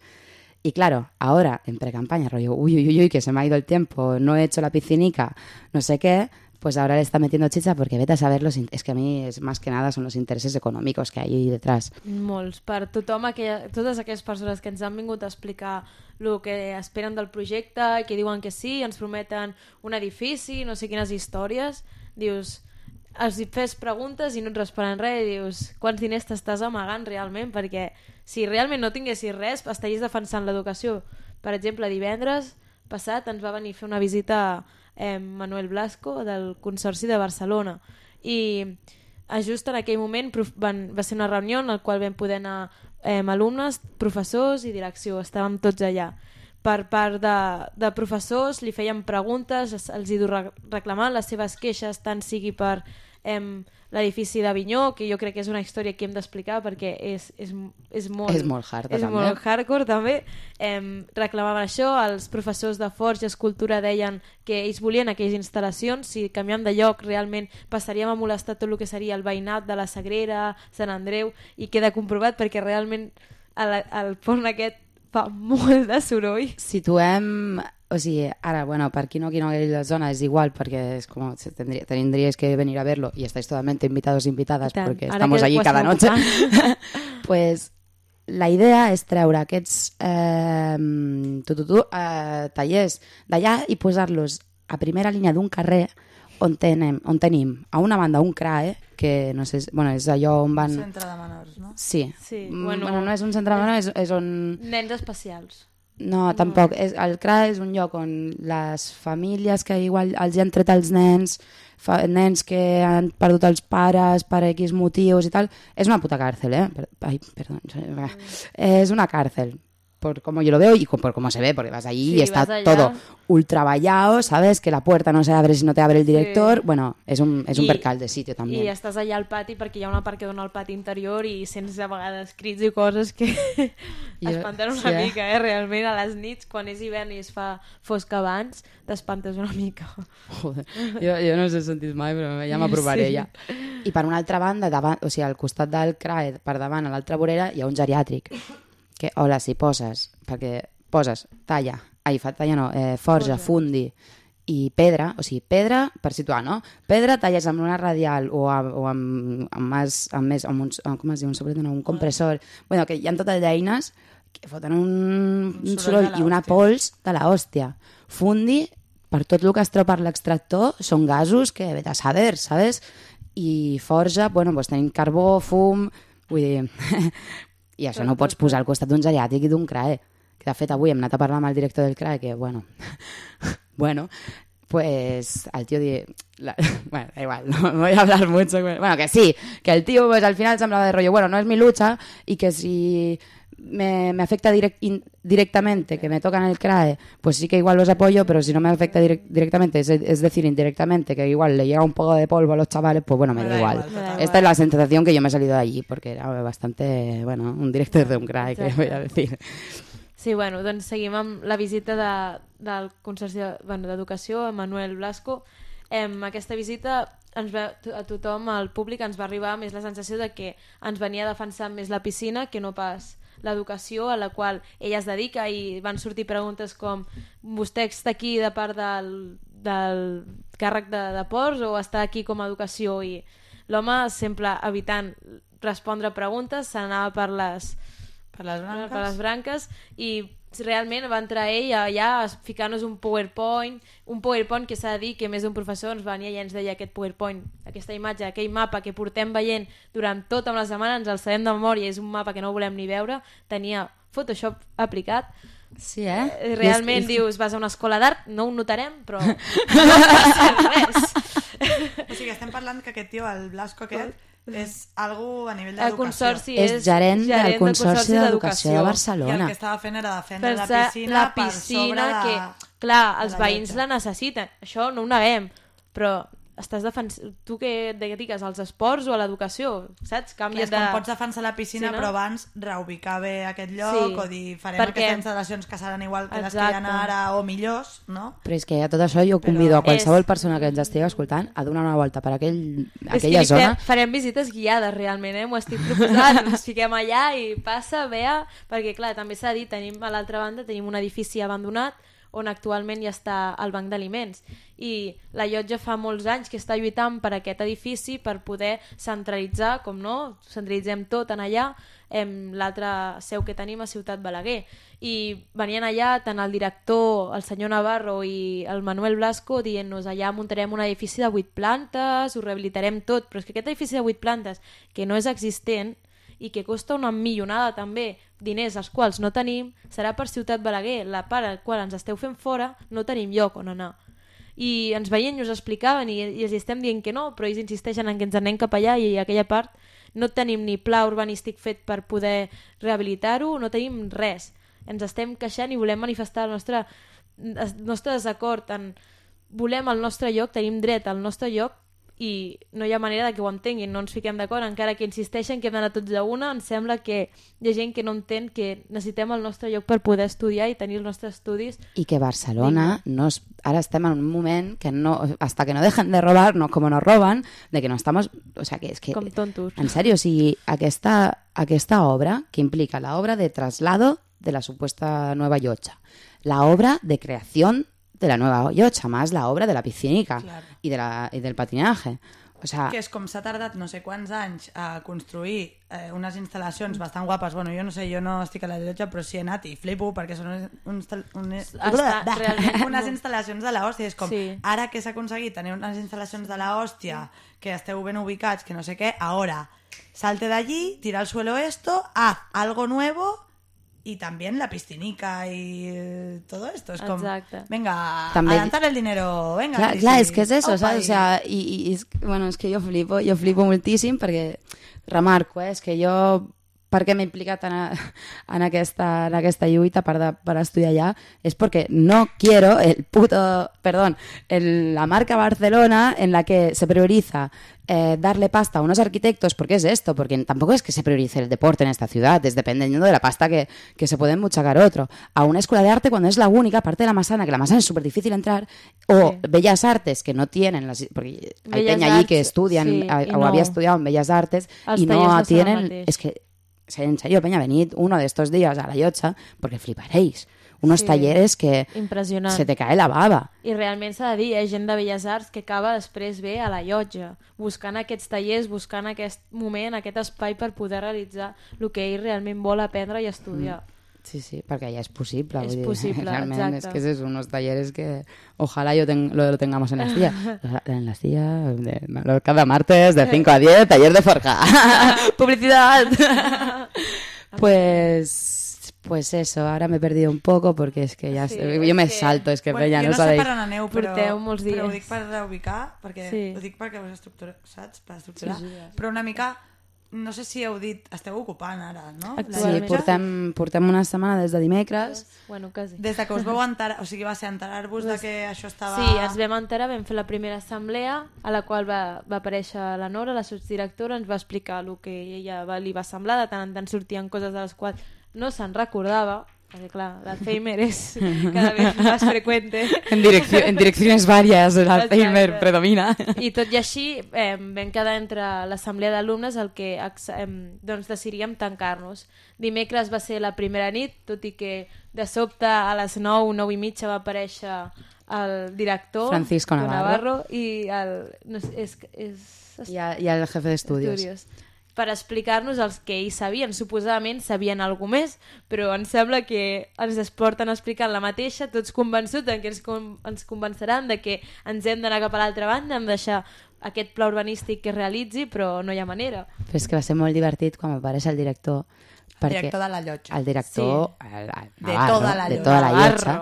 B: Y claro, ahora en pre-campaña, rollo, uy, uy, uy, que se me ha ido el tiempo, no he hecho la piscinica, no sé qué, pues ahora le está metiendo chicha porque vete a saber los... Es que a mí es más que nada son los intereses económicos que hay ahí detrás.
C: Molts. Per tothom, aquella, totes aquelles persones que ens han vingut a explicar el que esperen del projecte, que diuen que sí, ens prometen un edifici, no sé quines històries, dius, els hi fes preguntes i no et responen res, i dius, quants diners t'estàs amagant realment? Perquè si realment no tinguessis res, estaries defensant l'educació. Per exemple, divendres passat ens va venir a fer una visita eh, Manuel Blasco del Consorci de Barcelona i eh, just en aquell moment van, va ser una reunió en la qual vam poder anar eh, alumnes, professors i direcció, estàvem tots allà. Per part de, de professors li feien preguntes, es- els hi re- reclamaven les seves queixes, tant sigui per em, l'edifici d'Avinyó, que jo crec que és una història que hem d'explicar perquè és, és, és molt...
B: És molt hard,
C: És
B: també.
C: molt hardcore, també. Em, reclamaven això, els professors de Forja i Escultura deien que ells volien aquelles instal·lacions, si canviem de lloc realment passaríem a molestar tot el que seria el veïnat de la Sagrera, Sant Andreu, i queda comprovat perquè realment el, el pont aquest fa molt de soroll.
B: Situem... O sigui, ara, bueno, per qui no conegui la zona és igual, perquè és com, tendría, tendríais que venir a verlo y estáis totalmente invitados e invitadas
C: I tant. Ara
B: estamos
C: que
B: allí cada
C: estem
B: noche. [LAUGHS] pues la idea és treure aquests eh, tu, tu, tu, eh, tallers d'allà i posar-los a primera línia d'un carrer on tenem, on tenim a una banda un CRAE, que no sé, bueno, és allò on van...
A: Centre de menors, no?
B: Sí,
C: Sí,
B: Mm,
C: bueno,
B: bueno, no és un centre de menors, és, és on...
C: Nens especials.
B: No, tampoc. És, el CRA és un lloc on les famílies que igual els hi han tret els nens, fa, nens que han perdut els pares per X motius i tal, és una puta càrcel, eh? Per, ai, perdó. És una càrcel. Por como yo lo veo y por cómo se ve, porque vas allí
C: Sí,
B: y está todo ultra vallado, ¿sabes? Que la puerta no se abre si no te abre el director.
C: Sí.
B: Bueno, és un, és un
C: I-
B: percal de sitio també.
C: I estàs allà al pati perquè hi ha una part que dona al pati interior i sents a vegades crits i coses que
B: Jo-
C: espanten una
B: sí, eh?
C: mica, eh? Realment, a les nits, quan és hivern i es fa fosc abans, t'espantes una mica.
B: Joder, jo, jo no us he sentit mai, però ja [LAUGHS] m'aprovaré
C: Sí.
B: ja. I per una altra banda, davant, o sigui, al costat del CRAE, per davant, a l'altra vorera, hi ha un geriàtric. Que, hola, si poses, perquè poses talla, ai, fa talla no, eh, forja, fundi i pedra, o sigui, pedra, per situar, no? Pedra talles amb una radial o, amb, o amb, amb, més, amb més, amb un, amb, com es diu, un sobret, no, un compressor, bueno, que hi ha totes d'eines que foten un, un
A: soroll
B: soroll i una pols de la hòstia. Fundi, per tot el que es treu per l'extractor, són gasos que ve de saber, ¿sabes? I forja, bueno, pues tenim carbó, fum, vull dir... I això no ho pots posar al costat d'un geriàtric i d'un CRAE. Que de fet avui hem anat a parlar amb el director del CRAE que, bueno, [LAUGHS] bueno, pues al tío di... la- [LAUGHS] bueno, da igual, no voy a hablar mucho. Bueno, que sí, que el tío pues al final se hablaba de rollo, bueno, no es mi lucha y que si me, me afecta direct- in- directamente, que me tocan el CRAE, pues sí que igual los apoyo, pero si no me afecta direc- directamente, es, es decir, indirectamente, que igual le llega un poco de polvo a los chavales, pues bueno, me, da, igual.
C: Me da
B: Esta
C: igual.
B: es la sensación que yo me he salido de allí, porque era bastante, bueno, un director de un CRAE, que voy a decir.
C: Sí, bueno, doncs seguim amb la visita de, del Consorci d'Educació, bueno, Manuel Blasco. Em, aquesta visita ens va, a tothom, al públic, ens va arribar més la sensació de que ens venia a defensar més la piscina que no pas l'educació a la qual ella es dedica i van sortir preguntes com vostè està aquí de part del, del càrrec de, de ports o està aquí com a educació i l'home sempre evitant respondre preguntes s'anava per les
A: Per les branques.
C: per les branques i realment va entrar ell allà a ficar-nos un PowerPoint un PowerPoint que s'ha de dir que més d'un professor ens venia i ens deia aquest PowerPoint aquesta imatge, aquell mapa que portem veient durant tota la setmana, ens el sabem de memòria és un mapa que no volem ni veure tenia Photoshop aplicat.
B: Sí, eh?
C: Eh, realment
B: I és-
C: dius, vas a una escola d'art no ho notarem, però [LAUGHS] no passa res.
A: O sigui, estem parlant que aquest tio, el Blasco aquest, és algú a nivell
C: el
A: d'educació.
C: consorci
B: És
C: és,
B: gerent del
C: del
B: Consorci d'Educació de
A: I el
B: Barcelona.
A: que estava fent era defendre
C: per
A: la piscina,
C: la
A: per
C: piscina
A: sobre de...
C: que, clar, els
A: la
C: veïns
A: lletra.
C: la necessiten això no ho neguem però estàs defens... tu que et dediques als esports o a l'educació, saps? Canvia de...
A: com pots defensar la piscina,
C: Sí, no?
A: però abans reubicar bé aquest lloc
C: Sí,
A: o dir farem
C: perquè-
A: aquestes instal·lacions que seran igual que les que hi ha
C: Exacte.
A: ara o millors, no?
B: Però és que a tot això jo convido a qualsevol
C: És-
B: persona que ens estigui escoltant a donar una volta per aquell,
C: És que
B: aquella zona.
C: Farem visites guiades, realment, eh? M'ho estic proposant. Ens fiquem allà i passa, vea... Perquè, clar, també s'ha dit, tenim a l'altra banda tenim un edifici abandonat on actualment ja està el banc d'aliments. I la llotja fa molts anys que està lluitant per aquest edifici per poder centralitzar, com no, centralitzem tot en allà, em, l'altra seu que tenim a Ciutat Balaguer. I venien allà tant el director, el senyor Navarro i el Manuel Blasco dient-nos allà muntarem un edifici de 8 plantes, ho rehabilitarem tot, però és que aquest edifici de 8 plantes, que no és existent i que costa una millonada també, diners els quals no tenim, serà per Ciutat Balaguer, la part al qual ens esteu fent fora, no tenim lloc on anar i ens veien i us explicaven i, i els estem dient que no, però ells insisteixen en que ens anem cap allà i aquella part no tenim ni pla urbanístic fet per poder rehabilitar-ho, no tenim res. Ens estem queixant i volem manifestar el nostre, el nostre desacord en volem el nostre lloc, tenim dret al nostre lloc i no hi ha manera de que ho entenguin, no ens fiquem d'acord, encara que insisteixen que hem d'anar tots a una, em sembla que hi ha gent que no entén que necessitem el nostre lloc per poder estudiar i tenir els nostres estudis
B: Y que Barcelona, no es- ahora estamos en un momento que no, hasta que no dejen de robar, no, como nos roban, de que no estamos, o sea, que es que,
C: com tontos.
B: en serio, o sigui, aquesta, aquesta obra, que implica la obra de traslado de la supuesta nueva llotja, la obra de creación de la nueva llotja, más la obra de la piscinica
A: Claro.
B: y, de la, y del patinaje. O sea,
A: Que és com s'ha tardat no sé quants anys a construir eh, unes instal·lacions bastant guapes. Bueno, jo no sé, jo no estic a la llotja, però sí he anat i flipo perquè són unes, unes,
C: realment
A: unes instal·lacions de l'hòstia. És com,
C: Sí.
A: ara que s'ha aconseguit tenir unes instal·lacions de l'hòstia, que esteu ben ubicats, que no sé què, ahora, salte de allí, tira al suelo esto, haz algo nuevo y también la piscinica y eh, todo esto. Es como, venga,
B: També-
A: adelantar el dinero, venga.
B: Clar,
A: sí,
B: clar
A: sí.
B: és que és eso,
A: Opa,
B: saps? O sea, i és, bueno, és que jo flipo, jo flipo moltíssim perquè, remarco, eh, és que jo per què m'he implicat en, a, [LAUGHS] en, aquesta, en aquesta lluita per, de, per estudiar allà és perquè no quiero el puto, perdón, el, la marca Barcelona en la que se prioriza eh, darle pasta a unos arquitectos, porque es esto, porque tampoco es que se priorice el deporte en esta ciudad, es dependiendo de la pasta que, que se puede muchacar otro. A una escuela de arte cuando es la única, aparte de la Masana, que la Masana es súper difícil entrar, o
C: Sí.
B: Bellas Artes, que no tienen, las, porque hay
C: Bellas
B: peña allí que estudian
C: sí,
B: o
C: no.
B: había estudiado en Bellas Artes
C: Els
B: y
C: tallers
B: no tienen... Es que, en serio, peña, venid uno de estos días a la Yocha, porque fliparéis. Unos
C: Sí.
B: talleres que se te cae la baba.
C: I realment s'ha de dir, hi ha gent de Belles Arts que acaba després bé a la llotja, buscant aquests tallers, buscant aquest moment, aquest espai per poder realitzar el que ell realment vol aprendre i estudiar.
B: Sí, sí, porque ya es posible.
C: Es
B: vull dir,
C: posible, [LAUGHS]
B: realmente
C: exacte.
B: es que es eso, unos talleres que ojalá yo ten- lo, lo tengamos en la astilla. [LAUGHS] En la astilla, de- no, cada martes de 5 a 10, taller de forja. [LAUGHS] ¡Publicidad! pues, pues eso, ahora me he perdido un poco porque es que ya...
C: Sí,
B: yo me
C: que-
B: salto, es que
A: Bueno,
B: Peña,
A: jo
B: no,
A: no sé
B: sabéis.
A: per on aneu, però,
C: Porteu molts
A: però ho
C: dies.
A: dic per reubicar, perquè,
C: Sí.
A: ho dic perquè us estructura, saps? Per estructurar.
C: Sí, sí.
A: Però una mica, no sé si heu dit, esteu ocupant ara, no?
B: Sí, portem, portem una setmana des de dimecres.
C: Bueno, quasi.
A: Des de que us veu [LAUGHS] enterar, o sigui, va ser enterar-vos de que això estava...
C: Sí, ens vam enterar, vam fer la primera assemblea a la qual va, va aparèixer la Nora, la sotsdirectora, ens va explicar el que ella va, li va semblar, de tant en tant sortien coses de les quals no se'n recordava, perquè clar, l'Alzheimer és cada vez [LAUGHS] més freqüente.
B: En, direcció, en direcciones varias, el Alzheimer
C: Exacte.
B: predomina.
C: I tot i així eh, vam quedar entre l'assemblea d'alumnes el que eh, doncs decidiríem tancar-nos. Dimecres va ser la primera nit, tot i que de sobte a les 9, 9 i mitja va aparèixer el director
B: Francisco Navarro.
C: i el, no és, és,
B: Y, a- y al jefe de estudios.
C: Estudios per explicar-nos els que ells sabien. Suposadament sabien alguna més, però em sembla que ens es porten explicant la mateixa, tots convençuts en que ens, con ens convenceran de que ens hem d'anar cap a l'altra banda, hem de deixar aquest pla urbanístic que es realitzi, però no hi ha manera.
B: Però és que va ser molt divertit quan apareix el director.
A: El
B: Perquè
A: director de la llotja.
B: el director el, el
A: De
B: Navarro,
A: toda la
B: de toda la llotja,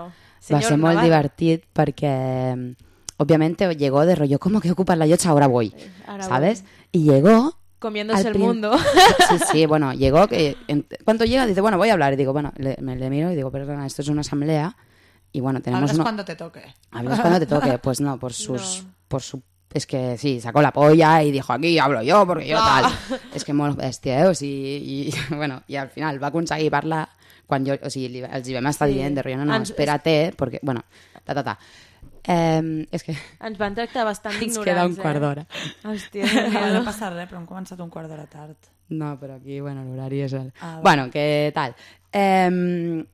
B: va ser molt
C: Navarro.
B: divertit perquè mm, obviamente llegó de rollo, ¿cómo que ocupas la llotja? Ahora voy,
C: Ahora
B: ¿sabes? Y llegó...
C: Comiéndose el mundo. [LAUGHS]
B: Sí, sí, [LAUGHS] bueno, llegó que... en- cuando llega dice, bueno, voy a hablar. Y digo, bueno, le, me le miro y digo, perdona, esto es una asamblea y bueno, tenemos...
A: Hablas
B: uno-
A: cuando te toque.
B: Hablas cuando te toque. [LAUGHS] Pues no, por sus,
C: No.
B: por su es que sí, sacó la polla y dijo aquí hablo yo porque yo tal. És que molt bèstia, eh? O sigui, i, bueno, i al final va aconseguir parlar quan jo, o sigui, li, els hi vam estar
C: Sí.
B: dient de rotllo, no, no, espérate, perquè, bueno, ta, ta, ta. Eh, és que
C: Ens van tractar bastant
B: ens
C: d'ignorants,
B: queda un
C: eh?
B: quart d'hora.
C: Hòstia,
A: No, no passa res, però hem començat un quart d'hora tard.
B: No, però aquí, bueno, l'horari és el...
A: Ah,
B: bueno, que tal. Eh,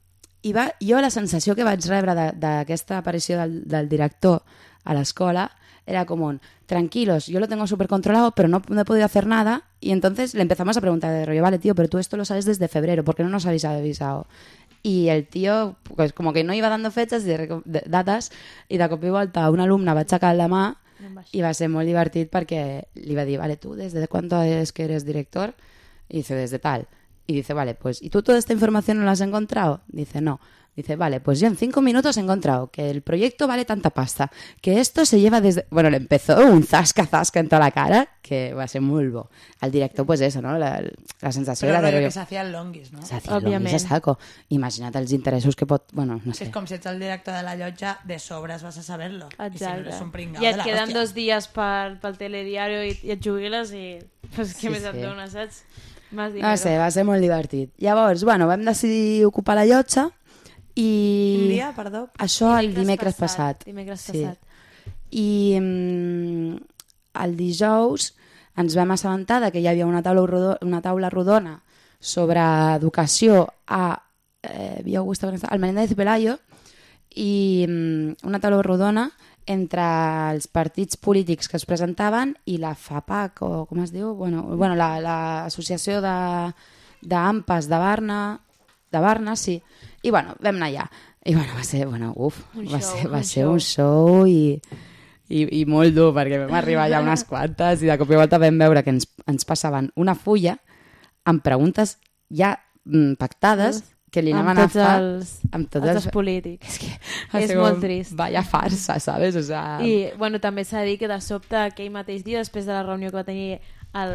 B: i va, jo la sensació que vaig rebre de- d'aquesta aparició del, del director a l'escola era com un, tranquilos, yo lo tengo súper controlado, pero no, no he podido hacer nada. Y entonces le empezamos a preguntar de rollo, vale, tío, pero tú esto lo sabes desde febrero, ¿por qué no nos habéis avisado? Y el tío, pues como que no iba dando fechas, de, reco- de dates, i de cop i volta una alumna va aixecar la mà i va ser molt divertit perquè li va dir, vale, tú desde cuánto es que eres director? Y dice, desde tal. Y dice, vale, pues, ¿y tú toda esta información no la has encontrado? Dice, no. Dice, vale, pues yo en cinco minutos he encontrado que el proyecto vale tanta pasta, que esto se lleva desde... Bueno, le empezó un zasca zasca en toda la cara, que va ser muy bo. Al director, pues eso, ¿no? La, la sensació
A: Però
B: era de
A: que s'hacía el longuis, no?
B: S'hacía
C: Òbviament.
B: longuis a saco. Imagina't els interessos que pot... Bueno, no sé.
A: és com si ets el director de la llotja, de sobres vas a saber-lo. I si no
C: Exacte.
A: eres un pringau
C: I et queden
A: hòstia.
C: dos dies per, pel telediario i, i et jubiles i... Pues, què
B: Sí,
C: més et
B: sí.
C: dona, saps? Més
B: No sé, va ser molt divertit. Llavors, bueno, vam decidir ocupar la llotja i...
A: Quin dia, perdó?
B: Això el dimecres passat.
C: Dimecres
B: Sí.
C: passat.
B: I mm, el dijous ens vam assabentar de que hi havia una taula, rodó, una taula rodona sobre educació a eh, Via Augusta al Menéndez de Pelayo i mm, una taula rodona entre els partits polítics que es presentaven i la FAPAC, o com es diu? Bueno, bueno l'associació la, d'AMPAs de Barna, de Barna, sí. I bueno, vam anar allà. I bueno, va ser, bueno, uf,
C: Un
B: va
C: show,
B: ser, va
C: un
B: ser
C: show.
B: un show i, i, i molt dur, perquè vam arribar allà unes quantes i de cop i volta vam veure que ens, ens passaven una fulla amb preguntes ja mm, pactades que li anaven a fer
C: els,
B: amb tots
C: els
B: els...
C: polítics.
B: És que [LAUGHS]
C: És molt trist.
B: Vaya farsa, ¿sabes? O sea,
C: I, bueno, també s'ha de dir que de sobte, aquell mateix dia, després de la reunió que va tenir el,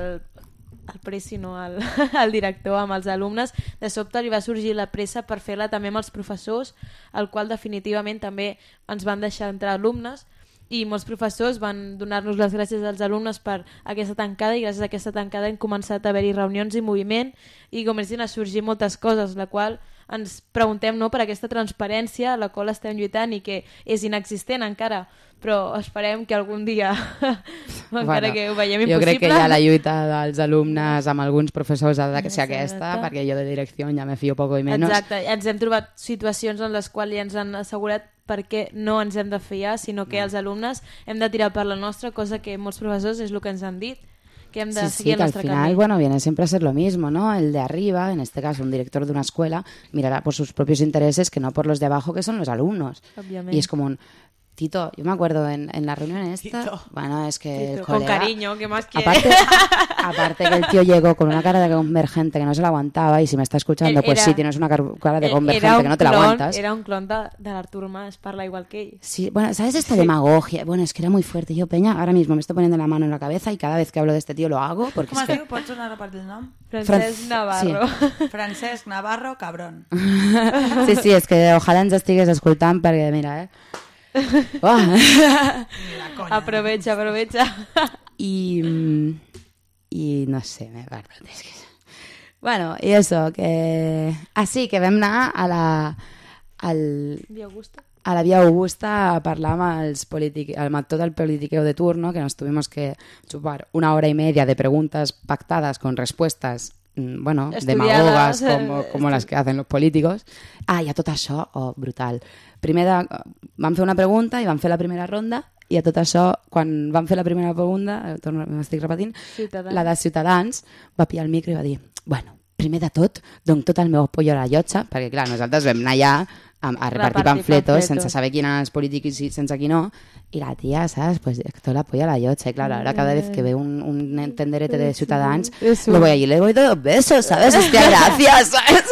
C: el Presi, no, el, el [LAUGHS] director amb els alumnes, de sobte li va sorgir la pressa per fer-la també amb els professors, el qual definitivament també ens van deixar entrar alumnes, i molts professors van donar-nos les gràcies als alumnes per aquesta tancada i gràcies a aquesta tancada hem començat a haver-hi reunions i moviment i comencen a sorgir moltes coses, la qual ens preguntem no, per aquesta transparència a la qual estem lluitant i que és inexistent encara, però esperem que algun dia, [LAUGHS] encara que ho veiem
B: jo
C: impossible...
B: crec que ja la lluita dels alumnes amb alguns professors ha de ser
C: Exacte.
B: aquesta, perquè jo de direcció ja me fio poco i menos.
C: Exacte, ens hem trobat situacions en les quals ja ens han assegurat perquè no ens hem de fiar, sinó que els alumnes hem de tirar per la nostra, cosa que molts professors és el que ens han dit, que hem de
B: Sí, sí,
C: seguir
B: que
C: el
B: al final,
C: camí.
B: bueno, viene siempre a ser lo mismo, ¿no? El de arriba, en este caso un director de una escuela, mirará por sus propios intereses que no por los de abajo, que son los alumnos.
C: Obviamente.
B: Y es como un... Tito, yo me acuerdo en, en la reunión esta...
A: Tito.
B: Bueno, es que el
C: Con cariño, ¿qué más quieres?
B: Aparte, [LAUGHS] aparte que el tío llegó con una cara de convergente que no se la aguantaba y si me está escuchando,
C: Él
B: pues
C: era-
B: sí, tienes una car- cara de
C: Eh,
B: convergente que no te la aguantas.
C: Era un clon de, de l'Artur Mas, parla igual que ell.
B: Sí, bueno, ¿sabes esta demagogia? Bueno, es que era muy fuerte. Yo, Peña, ahora mismo me estoy poniendo la mano en la cabeza y cada vez que hablo de este tío lo hago porque
A: Com
B: es
A: es
B: que...
A: Pots tornar a repetir el nom?
C: Francesc
B: Fran-
C: Navarro.
A: Francesc Navarro, cabrón.
B: Sí, sí, és que ojalà ens estigués escoltant perquè, mira, eh? Oh.
C: Aprovecha, aprovecha.
B: y, mm, y no sé, me perdón, es que... Bueno, y eso, que... Así, que vam anar a la... Al,
C: Via Augusta.
B: a la Vía Augusta a parlar amb, els polític, amb tot el politiqueo de turno, que nos tuvimos que chupar una hora y media de preguntas pactadas con respuestas mm, bueno,
C: Estudiadas,
B: demagogas como,
C: eh, [LAUGHS]
B: como las que hacen los políticos. Ah, i a tot això, oh, brutal. Primer de, vam fer una pregunta i vam fer la primera ronda i a tot això, quan vam fer la primera pregunta, eh, m'estic repetint,
C: Ciutadans.
B: la de Ciutadans va pillar el micro i va dir bueno, primer de tot, dono tot el meu apoyo a la llotja, perquè clar, nosaltres vam anar allà a, a repartir panfletos, sense saber quins polítics i sense qui no, i la tia, ¿sabes? Pues todo el apoyo a la llotja. Y claro, ahora cada vez que veo un, un tenderete de Ciutadans, lo voy allí le doy dos besos, ¿sabes? Hostia, [LAUGHS] gracias, ¿sabes?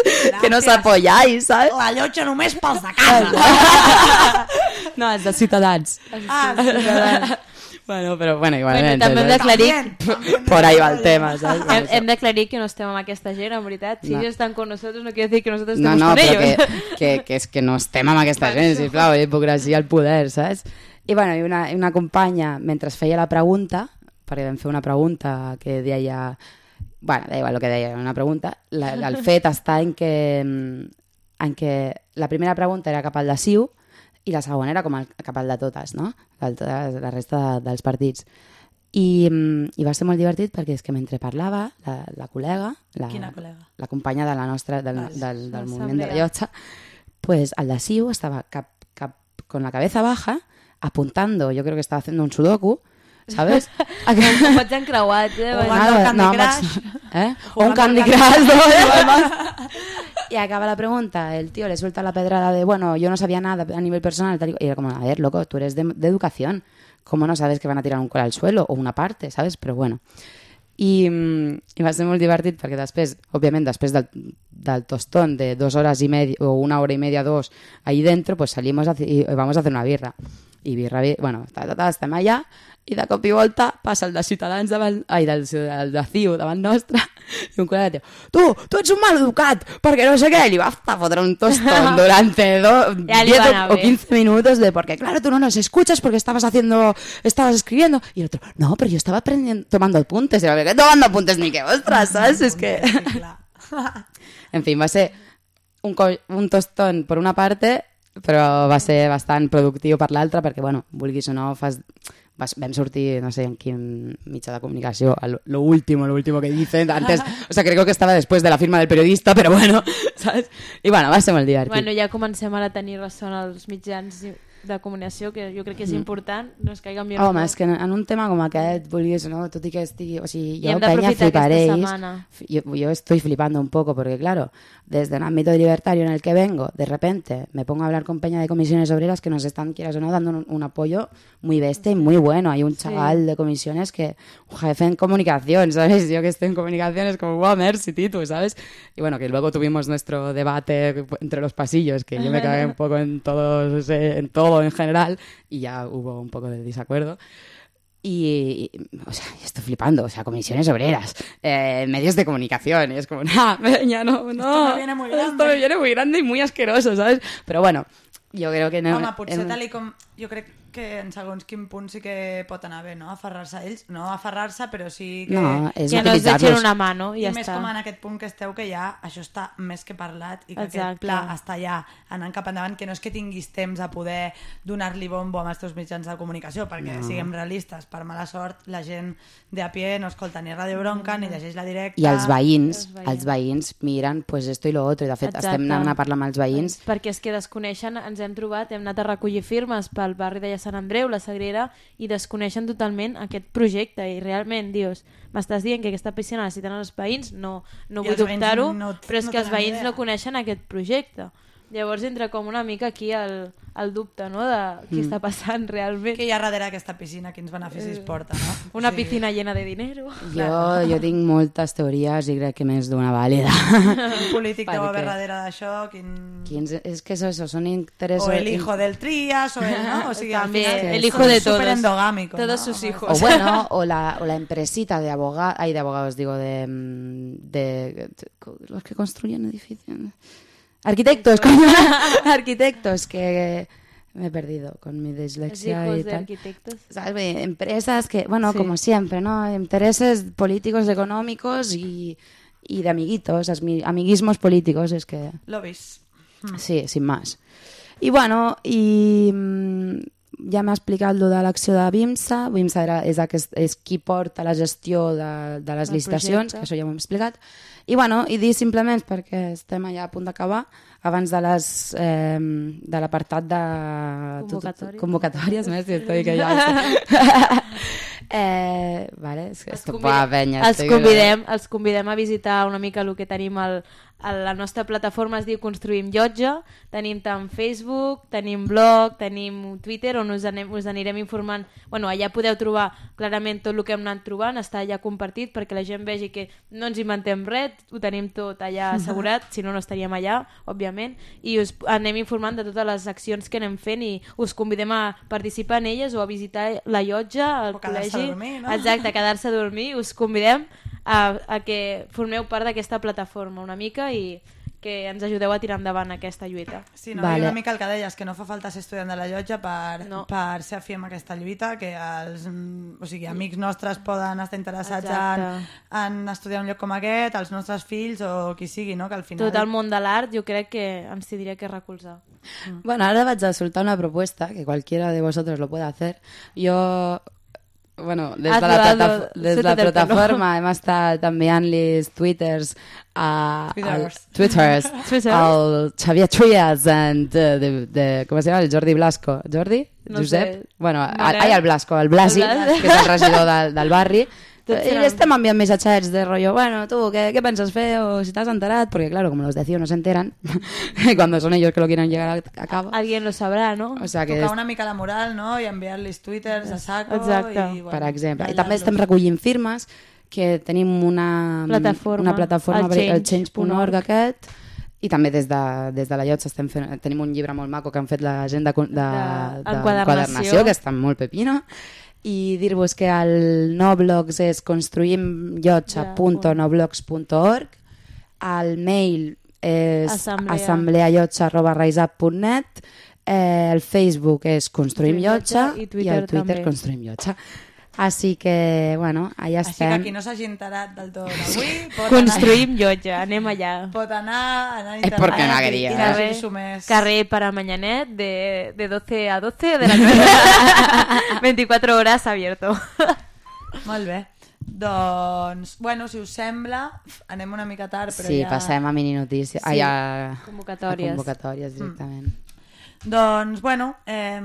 B: Que nos apoyáis, ¿sabes?
A: La llotja només pels de casa. [LAUGHS]
B: No, és de Ciutadans.
A: ah, sí.
B: Bueno, però bueno,
C: Bueno,
B: igualmente.
C: també hem d'aclarir. [LAUGHS]
B: Por ahí va el tema, ¿sabes?
C: hem, hem d'aclarir que no estem amb aquesta gent, en veritat. Si
B: No.
C: ellos están con nosotros no quiere decir que nosotros
B: No,
C: estemos
B: no,
C: con
B: però
C: ellos.
B: que, que, que és que no estem amb aquesta gent, sisplau, hipocresia al poder, saps? I, bueno, i una, una companya, mentre feia la pregunta, perquè vam fer una pregunta que deia... Bueno, da igual el que deia, una pregunta. La, el [LAUGHS] fet està en que, en que la primera pregunta era cap al de Siu i la segona era com el, cap al de totes, no? El, la resta de, dels partits. I, mm, I va ser molt divertit perquè és que mentre parlava, la, la col·lega, la,
A: Quina col·lega?
B: la companya de la nostra, del, del, del
C: L'assemblea.
B: moviment de la llotja, pues el de Siu estaba cap, cap, con la cabeza baja, apuntando, yo creo que estaba haciendo un sudoku, ¿sabes?
C: Com [LAUGHS] vaig encreuat, eh?
A: Jugant
C: Vaig-
A: al Candy Crush. [LAUGHS]
B: ¿eh? O un Candy Crush, ¿no? [LAUGHS] Y acaba la pregunta, el tío le suelta la pedrada de, bueno, yo no sabía nada a nivel personal, tal y, y era como, a ver, loco, tú eres de, educación, ¿cómo no sabes que van a tirar un col al suelo o una parte, ¿sabes? Pero bueno. I, mm, va ser molt divertit perquè després, òbviament, després del, del tostón de dos hores i media o una hora y media, dos, ahí dentro, pues salimos a, y vamos a hacer una birra. I birra, bi- bueno, ta, ta, ta, estem allà i de cop i volta passa el de Ciutadans davant, ai, del, del de CiU davant nostre i un col·lega diu, tu, tu ets un mal educat perquè no sé què, li va a fotre un tostón [LAUGHS] durante do,
C: Ya le
B: 10
C: iban a
B: o, o
C: ver.
B: 15 minutos de porque claro, tú no nos escuchas porque estabas haciendo, estabas escribiendo y el otro, no, pero yo estaba aprendiendo, tomando apuntes y era, ¿qué tomando apuntes ni qué ostras, ¿sabes? Es que. [LAUGHS] en fin, va ser un, un tostón per una parte, però va ser bastant productiu per l'altra, perquè, bueno, vulguis o no, fas, vas, vam sortir, no sé en quin mitjà de comunicació, lo, lo último, lo último que dicen, antes, o sea, creo que estaba después de la firma del periodista, però bueno, [LAUGHS] ¿sabes? I bueno, va ser molt divertit.
C: Bueno, ja comencem ara a tenir ressò en els mitjans de comunicació, que jo crec que és important, no es caiguen bien.
B: Home, és que en, en un tema com aquest, vulguis o no, tot i que estigui... O sigui, jo, fliparéis. Yo, yo estoy flipando un poco porque, claro, desde el ámbito libertario en el que vengo, de repente me pongo a hablar con Peña de comisiones obreras que nos están, quieras o no, dando un, un apoyo muy bestia y muy bueno. Hay un chaval de comisiones que, un jefe en comunicación, ¿sabes? Yo que estoy en comunicación es como, wow, merci, Titu, ¿sabes? Y bueno, que luego tuvimos nuestro debate entre los pasillos, que yo me [LAUGHS] cagué un poco en todo, en todo en general, y ya hubo un poco de desacuerdo. Y, y, o sea, estoy flipando, o sea, comisiones obreras, eh, medios de comunicación, y es como, [LAUGHS] nah, peña, no, no.
A: me viene muy grande".
B: Esto me viene muy grande y muy asqueroso, ¿sabes? Pero bueno, yo creo que no.
A: Home, potser
B: em-
A: tal i com... Jo crec que en segons quin punt sí que pot anar bé, no? Aferrar-se a ells. No aferrar-se, però sí que...
B: No, és
C: Que no es deixin una mano i
A: I
C: ja
A: més
C: està.
A: com en aquest punt que esteu, que ja això està més que parlat i que
C: Exacte.
A: aquest pla està ja anant cap endavant, que no és que tinguis temps a poder donar-li bombo amb els teus mitjans de comunicació, perquè no. siguem realistes, per mala sort, la gent de a pie no escolta ni Ràdio Bronca, ni llegeix la directa...
B: I els veïns,
C: Els veïns.
B: els veïns miren pues esto i lo otro, i de fet
C: Exacte.
B: estem anant a parlar amb els veïns
C: Perquè és que desconeixen, ens hem trobat, hem anat a recollir firmes pel barri de Sant Andreu, la Sagrera, i desconeixen totalment aquest projecte i realment dius, m'estàs dient que aquesta piscina la necessiten els veïns? No, no
A: I
C: vull dubtar-ho,
A: no-
C: però és
A: no
C: que els veïns
A: idea.
C: no coneixen aquest projecte. Llavors entra com una mica aquí el, el dubte no? de què està passant realment.
A: Que hi ha darrere aquesta piscina, quins beneficis porta, no?
C: Una
A: sigui,
C: piscina llena de dinero.
B: jo, jo tinc moltes teories i crec que més d'una vàlida
A: Un polític deu [LAUGHS] haver darrere d'això, quin...
B: Quins, és que eso, eso són interessos
A: O el hijo del Trías, o el, ¿no? O sigui, final
C: el hijo de todos.
A: endogámico,
C: Todos
A: ¿no?
C: sus hijos.
B: O bueno, [LAUGHS] o la, o la empresita de abogados, ay, de abogados, digo, de, mm, de, los que construyen edificios. Arquitectos, coño, [LAUGHS] arquitectos, que me he perdido con mi dislexia
C: hijos
B: y
C: de
B: tal.
C: arquitectos.
B: Dir, Empresas que, bueno,
C: Sí.
B: como siempre, ¿no? Intereses políticos, económicos y, y de amiguitos, amiguismos políticos, es que...
A: Lobbies.
B: Sí, sin más. I bueno, i mm, ja m'ha explicat lo de l'acció de BIMSA. BIMSA era, és, aquest, és qui porta la gestió de, de les
C: Del
B: licitacions,
C: projecte.
B: que això ja ho hem explicat. I bueno, i dir simplement, perquè estem allà a punt d'acabar, abans de les eh, de l'apartat de
C: Convocatòries.
B: convocatòries, més, si estoy que ja... [LAUGHS] eh, vale, és que
C: Els,
B: esto
C: convidem,
B: va, penya,
C: els,
B: estic-
C: convidem, els convidem a visitar una mica el que tenim al, la nostra plataforma es diu Construïm Llotja, tenim tant Facebook, tenim blog, tenim Twitter on us, anem, us anirem informant. Bueno, allà podeu trobar clarament tot el que hem anat trobant, està allà compartit perquè la gent vegi que no ens inventem res. Ho tenim tot allà [LAUGHS] assegurat. Si no no estaríem allà, òbviament. I us anem informant de totes les accions que anem fent i us convidem a participar en elles o a visitar la llotja, el
A: O
C: col·legi.
A: dormir, no?
C: exacte, a quedar-se a dormir. Us convidem a, a que formeu part d'aquesta plataforma una mica i que ens ajudeu a tirar endavant aquesta lluita.
A: Sí, no?
B: Vale.
A: I una mica el que deies, que no fa falta ser estudiant de la llotja per,
C: No.
A: per ser afí amb aquesta lluita, que els mm, o sigui, amics nostres poden estar interessats en,
C: Exacte.
A: en estudiar un lloc com aquest, els nostres fills o qui sigui, no? que al final...
C: Tot el món de l'art jo crec que ens tindria que recolzar.
B: Bueno, ahora vaig a soltar una propuesta que cualquiera de vosotros lo puede hacer. Yo, bueno, des de la, plata des de la plataforma hem estat enviant-los twitters a, al,
A: Twitters.
B: twitters, [LAUGHS]
C: Twitters.
B: al Xavier Trias and de, de, de, com es llama? El Jordi Blasco. Jordi?
C: No
B: Josep?
C: sé.
B: Bueno,
C: Manel?
B: ai, el Blasco, el Blasi,
C: El Blasi.
B: que és el regidor del, del barri. [LAUGHS]
C: Tots
B: I
C: eren-
B: li estem enviant missatgets de rollo, bueno, tú, ¿qué, qué piensas fer? O si t'has enterat, porque claro, como los de CIO no se enteran, [LAUGHS] cuando son ellos que lo quieren llegar a, cabo.
C: Alguien lo sabrà, no?
B: O sea que
A: Tocar una mica la moral, no? I enviar-los twitters a saco.
C: Exacte.
A: I, bueno,
B: per exemple. I també estem recollint firmes, que tenim una
C: Plataforma,
B: una plataforma
C: el change.org.
B: change.org aquest, i també des de, des de la Llotja estem fent, tenim un llibre molt maco que han fet la gent de, de, de,
C: De-
B: enquadernació. que està molt pepino, i dir-vos que el nou blogs és construïmllotja.noblogs.org el mail és
C: Assemblea.
B: assembleallotja.risap.net eh, el Facebook és Construïm Llotja
C: I
B: i, el Twitter
C: també.
B: Construïm Llotja. Així que, bueno, allà
A: Així que
B: estem.
A: qui no s'hagi enterat del tot avui pot
C: Construïm llotja, anem allà.
A: anar, pot anar, anar a
B: És perquè
A: internet
B: no
A: i-
B: quería.
C: Carrer,
A: més.
C: carrer para Mañanet de, de 12 a 12 de la noche. [LAUGHS] 24 horas abierto.
A: Molt bé. Doncs, bueno, si us sembla, anem una mica tard, però
B: Sí,
A: ja...
B: passem a mini notícies.
C: Sí,
B: Sí. Ai, a,
C: convocatòries.
B: A convocatòries, directament.
A: Doncs, bueno, eh,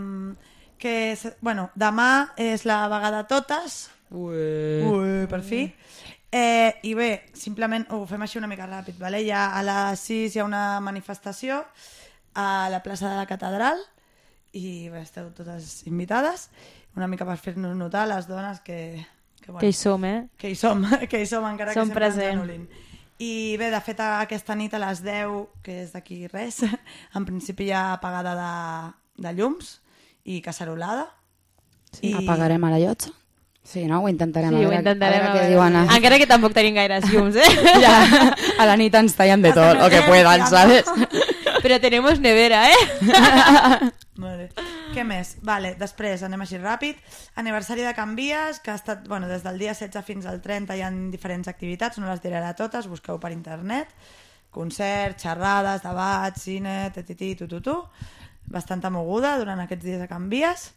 A: que, és- bueno, demà és la vegada totes.
B: Ué.
A: Ui, per fi. Eh, I bé, simplement ho fem així una mica ràpid. Vale? Ja a les 6 hi ha una manifestació a la plaça de la Catedral i bé, esteu totes invitades una mica per fer-nos notar les dones que, que, bueno,
C: Que hi som, eh?
A: que hi som, [LAUGHS] que hi som encara
C: Som
A: que sempre
C: present.
A: ens anul·lin. I bé, de fet, aquesta nit a les 10, que és d'aquí res, [LAUGHS] en principi hi ha apagada de, de llums i cacerolada.
B: I... Apagarem a la llotja? Sí, no? Ho intentarem.
C: Sí,
B: a
C: ho
B: veure,
C: intentarem.
B: A veure què diuen. A...
C: Encara que tampoc tenim gaires llums, eh? [LAUGHS]
B: Ja, a la nit ens tallen de tot, o que puedan, ¿sabes? [LAUGHS]
C: Però tenemos nevera, eh? [LAUGHS]
A: Bé. Què més? Vale, després anem així ràpid. Aniversari de Can Vies, que ha estat, bueno, des del dia 16 fins al 30 hi ha diferents activitats, no les diré ara totes, busqueu per internet. Concerts, xerrades, debats, cine, tititi, tututu. Bastanta moguda durant aquests dies a Can Vies.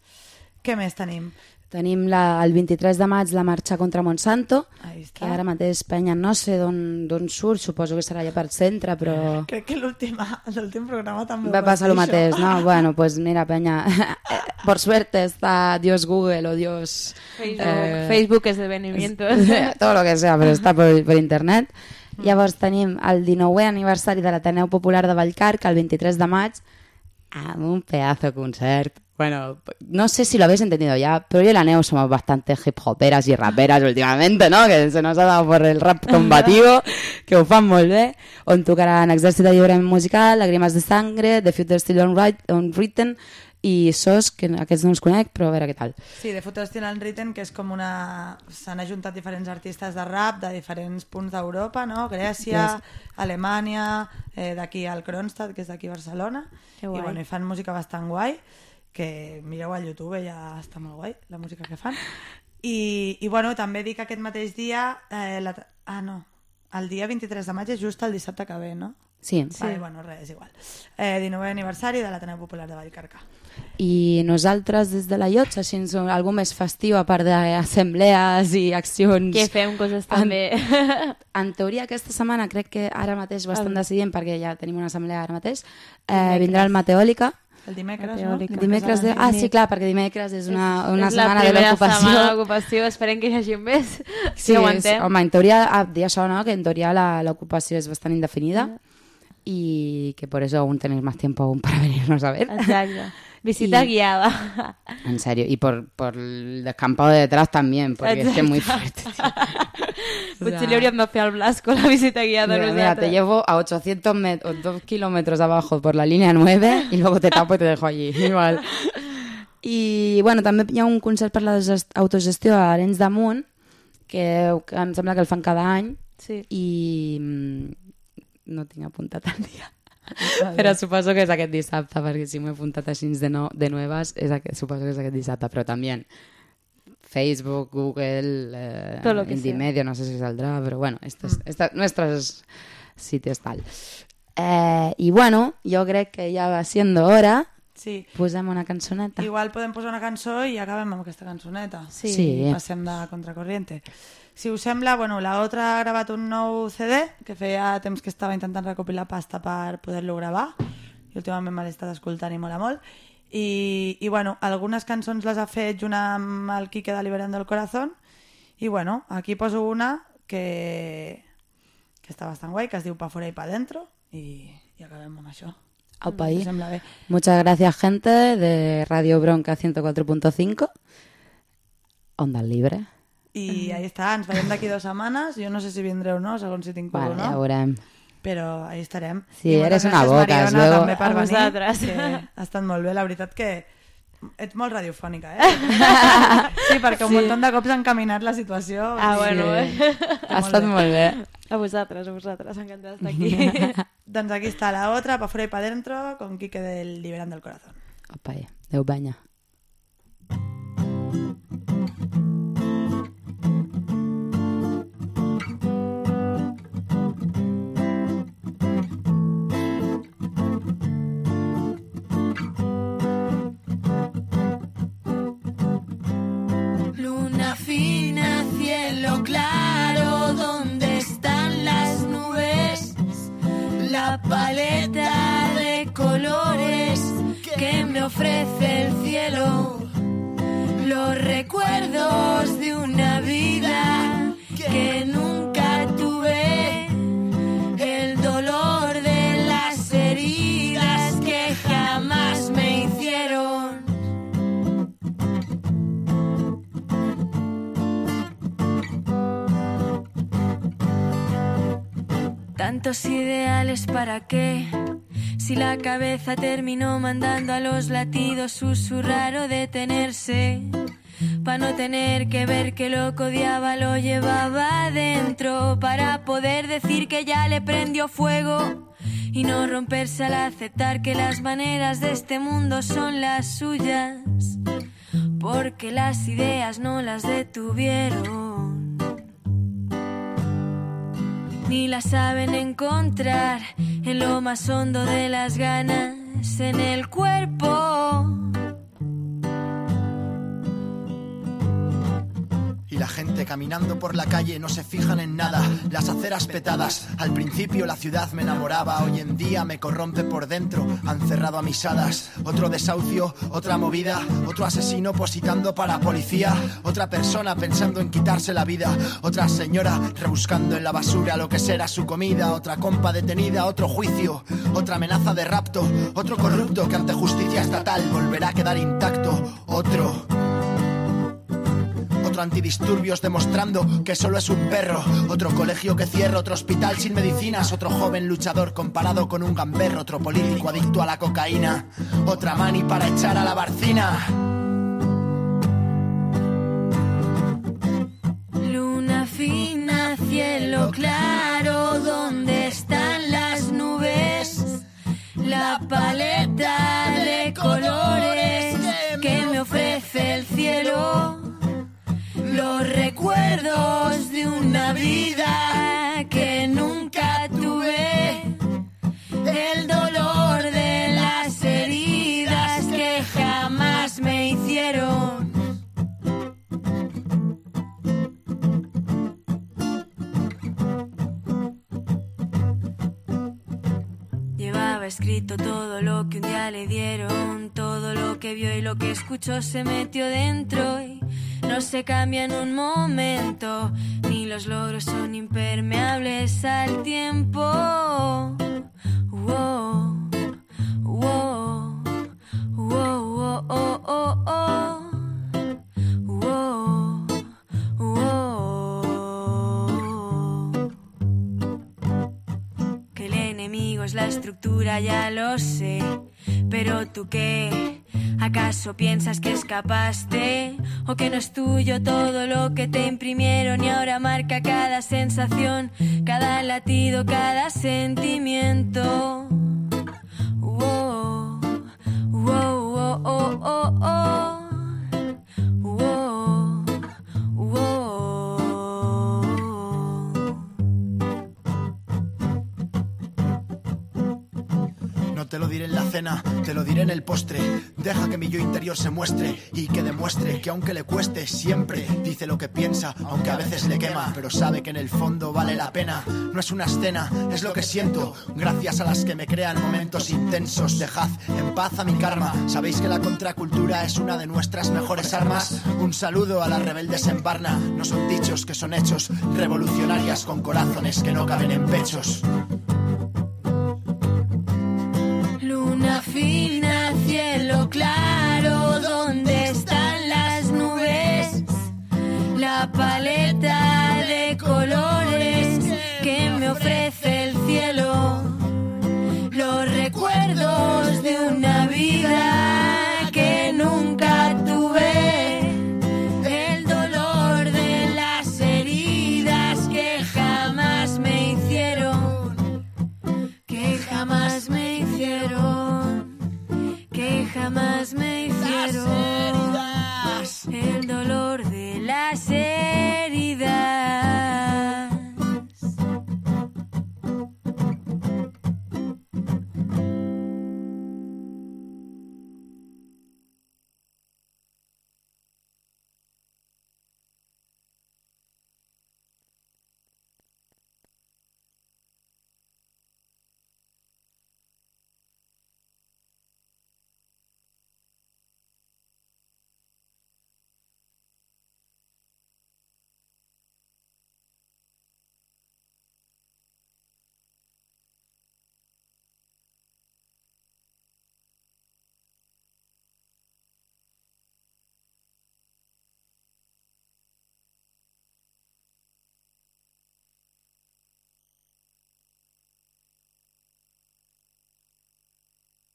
A: Què més tenim?
B: Tenim la, el 23 de maig la marxa contra Monsanto,
A: Ahí
B: que
A: està.
B: ara mateix Penya no sé d'on d'on surt, suposo que serà allà per centre, però [LAUGHS]
A: Crec que l'última- l'últim programa també
B: va passar el mateix. ¿no? Bueno, pues mira, Peña, [LAUGHS] por suerte está Dios Google o Dios...
C: Facebook,
B: eh,
C: Facebook esdevenimientos. [LAUGHS]
B: todo lo que sea, però està per, per internet. Llavors tenim el 19è aniversari de l'Ateneu Popular de Vallcarca, el 23 de maig, un pedazo concert. Bueno, no sé si lo habéis entendido ya, pero yo y la Neo somos bastante hip hoperas y raperas [LAUGHS] últimamente, ¿no? Que se nos ha dado por el rap combativo, que ho fan molt bé, on tocaran Exèrcit de Lliurament Musical, Lágrimas de Sangre, The Future Still Unwritten i SOS, que aquests no els conec, però a veure què tal.
A: Sí, de Future Still Unwritten, que és com una... S'han ajuntat diferents artistes de rap de diferents punts d'Europa, no? Grècia, Alemanya, eh, d'aquí al Kronstadt, que és d'aquí a Barcelona. I, bueno, i fan música bastant guai, que mireu al YouTube, ja està molt guai, la música que fan. I, i bueno, també dic que aquest mateix dia... Eh, la... Ah, no. El dia 23 de maig és just el dissabte que ve, no?
B: Sí.
A: Sí. Vale, bueno, res, igual. Eh, 19è aniversari de l'Ateneu Popular de Vallcarca.
B: I nosaltres des de la llotja, així ens algú més festiu a part d'assemblees i accions...
C: que fem coses també. [LAUGHS]
B: En teoria aquesta setmana crec que ara mateix ho estan
C: El-
B: decidint perquè ja tenim una assemblea ara mateix. Eh, vindrà el Mateòlica.
A: El dimecres,
C: Teòrica.
A: no?
B: Dimecres de... Ah, sí, clar, perquè dimecres és una, una
C: és
B: setmana
C: la
B: de
C: primera
B: l'ocupació.
C: setmana d'ocupació, esperem que hi hagi més.
B: Sí,
C: si
B: és, home, en teoria, ah, dir això, ¿no? Que en teoria la- l'ocupació és bastant indefinida y que por eso aún tenéis más tiempo aún para venirnos a ver.
C: Exacte. [LAUGHS] Visita
B: I-
C: guiada.
B: En serio, y por, por el descampado de detrás también, porque es que es muy fuerte.
C: hauríem de fer al Blasco la visita guiada
B: Mira, mira, te llevo a 800 met- o 2 kilómetros abajo por la línea 9 y luego te tapo y te dejo allí. [LAUGHS] Igual. I, bueno, també hi ha un concert per la autogestió a Arenys de Munt, que, que em sembla que el fan cada any,
C: Sí.
B: i mm, no tinc apuntat el dia. Però suposo que és aquest dissabte, perquè si m'he apuntat així de, no, de nuevas, és aquest, suposo que és aquest dissabte, però també Facebook, Google, eh,
C: Todo lo que
B: Indie
C: sea.
B: No sé si saldrá, pero bueno, estos, esta, nuestros sitios tal. Eh, I bueno, jo crec que ja va siendo hora,
A: Sí.
B: posem una cançoneta.
A: Igual podem posar una cançó i acabem amb aquesta cançoneta.
C: Sí.
B: Sí.
A: Passem de contracorriente. Si us sembla, bueno, la otra ha gravat un nou CD que feia temps que estava intentant recopilar pasta per poder-lo gravar i últimament me l'he estat escoltant i mola molt. I, I, bueno, algunes cançons les ha fet junt amb el Quique de Liberando el Corazón i, bueno, aquí poso una que, que està bastant guai, que es diu Pa fora i pa dentro i, i acabem amb això. Us sembla bé.
B: Muchas gracias, gente de Radio Bronca 104.5. Onda Libre.
A: I ahí està, ens veiem d'aquí dues setmanes. Jo no sé si vindré o no, segons si tinc por
B: Vale,
A: o
B: ja
A: no.
B: veurem.
A: Però ahí estarem.
B: Sí,
A: I
B: eres una boca,
A: Mariona,
B: luego-
A: també per venir,
C: vosaltres.
A: que [LAUGHS] ha estat molt bé. La veritat que ets molt radiofònica, eh? [LAUGHS] Sí, perquè un
C: Sí.
A: munt de cops han caminat la situació.
C: Ah,
A: i-
C: bueno,
B: Sí.
C: eh?
B: Ha estat molt bé.
C: A vosaltres, a vosaltres, encantats d'estar aquí. [LAUGHS]
A: Doncs aquí està la otra, pa fuera y pa dentro, con Quique del Liberando el Corazón.
B: Aupa ahí. Déu banya.
H: Luna para qué, si la cabeza terminó mandando a los latidos susurrar o detenerse, para no tener que ver que lo que lo llevaba adentro, para poder decir que ya le prendió fuego y no romperse al aceptar que las maneras de este mundo son las suyas, porque las ideas no las detuvieron ni la saben encontrar en lo más hondo de las ganas, en el cuerpo.
I: Y la gente caminando por la calle no se fijan en nada, las aceras petadas. Al principio la ciudad me enamoraba, hoy en día me corrompe por dentro. Han cerrado a mis hadas. Otro desahucio, otra movida, otro asesino positando para policía, otra persona pensando en quitarse la vida, otra señora rebuscando en la basura lo que será su comida, otra compa detenida, otro juicio, otra amenaza de rapto, otro corrupto que ante justicia estatal volverá a quedar intacto, otro otro antidisturbios demostrando que solo es un perro, otro colegio que cierra, otro hospital sin medicinas, otro joven luchador comparado con un gamberro, otro político adicto a la cocaína, otra mani para echar a la barcina.
H: Luna fina, cielo claro, ¿dónde están las nubes? La paleta recuerdos de una vida que nunca tuve. El dolor de las heridas que jamás me hicieron. Llevaba escrito todo lo que un día le dieron, todo lo que vio y lo que escuchó se metió dentro y no se cambia en un momento, ni los logros son impermeables al tiempo. Wow, wow, oh, oh, oh, oh. Que el enemigo es la estructura, ya lo sé. Pero tú qué, ¿Acaso piensas que escapaste o que no es tuyo todo lo que te imprimieron y ahora marca cada sensación, cada latido, cada sentimiento? Oh, oh, oh.
I: Te lo diré en la cena, te lo diré en el postre. Deja que mi yo interior se muestre y que demuestre que aunque le cueste, siempre dice lo que piensa, aunque a veces le quema, pero sabe que en el fondo vale la pena. No es una escena, es lo que siento. Gracias a las que me crean momentos intensos, dejad en paz a mi karma. Sabéis que la contracultura es una de nuestras mejores armas. Un saludo a las rebeldes en Varna. No son dichos que son hechos, revolucionarias con corazones que no caben en pechos.
H: final, cielo claro.